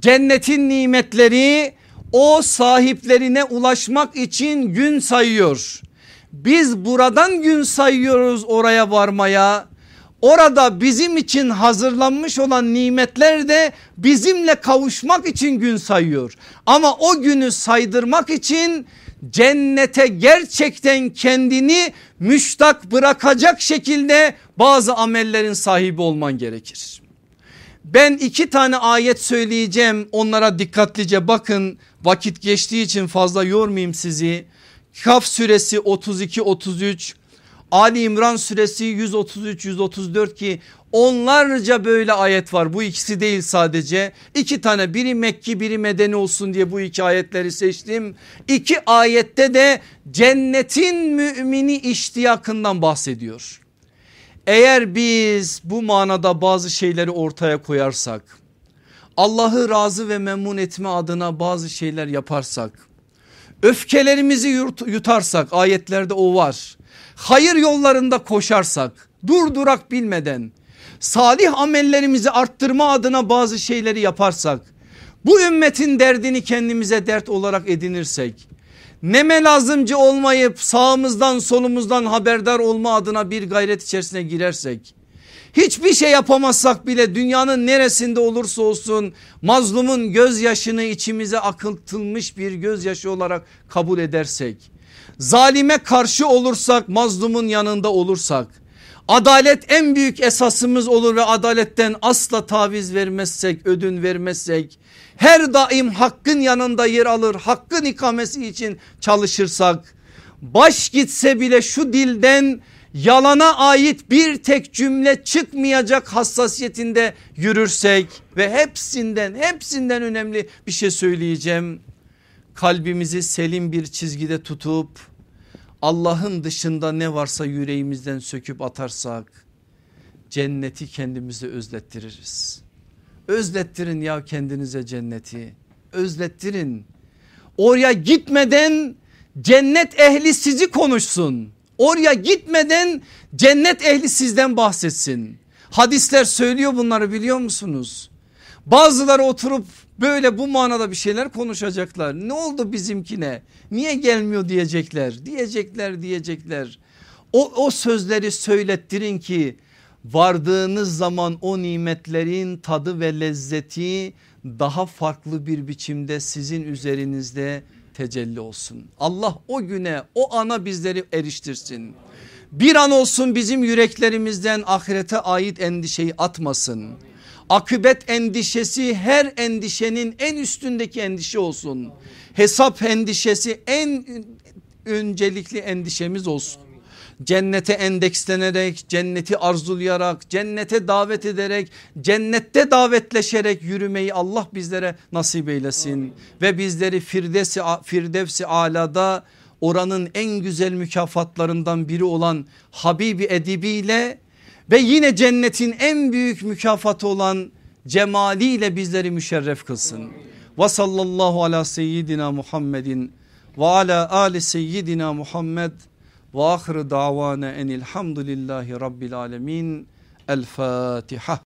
Cennetin nimetleri o sahiplerine ulaşmak için gün sayıyor. Biz buradan gün sayıyoruz oraya varmaya. Orada bizim için hazırlanmış olan nimetler de bizimle kavuşmak için gün sayıyor. Ama o günü saydırmak için cennete gerçekten kendini müştak bırakacak şekilde bazı amellerin sahibi olman gerekir. Ben iki tane ayet söyleyeceğim onlara dikkatlice bakın vakit geçtiği için fazla yormayayım sizi. Kaf suresi 32 33 Ali İmran suresi 133 134 ki onlarca böyle ayet var bu ikisi değil sadece iki tane biri Mekki biri Medeni olsun diye bu iki ayetleri seçtim. İki ayette de cennetin mümini iştiyakından bahsediyor. Eğer biz bu manada bazı şeyleri ortaya koyarsak Allah'ı razı ve memnun etme adına bazı şeyler yaparsak öfkelerimizi yutarsak ayetlerde o var. Hayır yollarında koşarsak durdurak bilmeden salih amellerimizi arttırma adına bazı şeyleri yaparsak bu ümmetin derdini kendimize dert olarak edinirsek neme lazımcı olmayıp sağımızdan solumuzdan haberdar olma adına bir gayret içerisine girersek hiçbir şey yapamazsak bile dünyanın neresinde olursa olsun mazlumun gözyaşını içimize akıtılmış bir gözyaşı olarak kabul edersek zalime karşı olursak mazlumun yanında olursak adalet en büyük esasımız olur ve adaletten asla taviz vermezsek ödün vermezsek her daim hakkın yanında yer alır hakkın ikamesi için çalışırsak baş gitse bile şu dilden yalana ait bir tek cümle çıkmayacak hassasiyetinde yürürsek ve hepsinden hepsinden önemli bir şey söyleyeceğim. Kalbimizi selim bir çizgide tutup Allah'ın dışında ne varsa yüreğimizden söküp atarsak cenneti kendimize özlettiririz. Özlettirin ya kendinize cenneti. Özlettirin. Oraya gitmeden cennet ehli sizi konuşsun. Oraya gitmeden cennet ehli sizden bahsetsin. Hadisler söylüyor bunları biliyor musunuz? Bazıları oturup böyle bu manada bir şeyler konuşacaklar. Ne oldu bizimkine? Niye gelmiyor diyecekler. Diyecekler diyecekler. O, o sözleri söylettirin ki vardığınız zaman o nimetlerin tadı ve lezzeti daha farklı bir biçimde sizin üzerinizde tecelli olsun. Allah o güne o ana bizleri eriştirsin. Bir an olsun bizim yüreklerimizden ahirete ait endişeyi atmasın. Akıbet endişesi her endişenin en üstündeki endişe olsun. Hesap endişesi en öncelikli endişemiz olsun cennete endekslenerek, cenneti arzulayarak, cennete davet ederek, cennette davetleşerek yürümeyi Allah bizlere nasip eylesin. Ve bizleri Firdevsi, Firdevsi Ala'da oranın en güzel mükafatlarından biri olan Habibi Edibiyle ve yine cennetin en büyük mükafatı olan cemaliyle bizleri müşerref kılsın. Ve sallallahu ala seyyidina Muhammedin ve ala ali seyyidina Muhammed ve ahir davana enilhamdülillahi rabbil alemin. El Fatiha.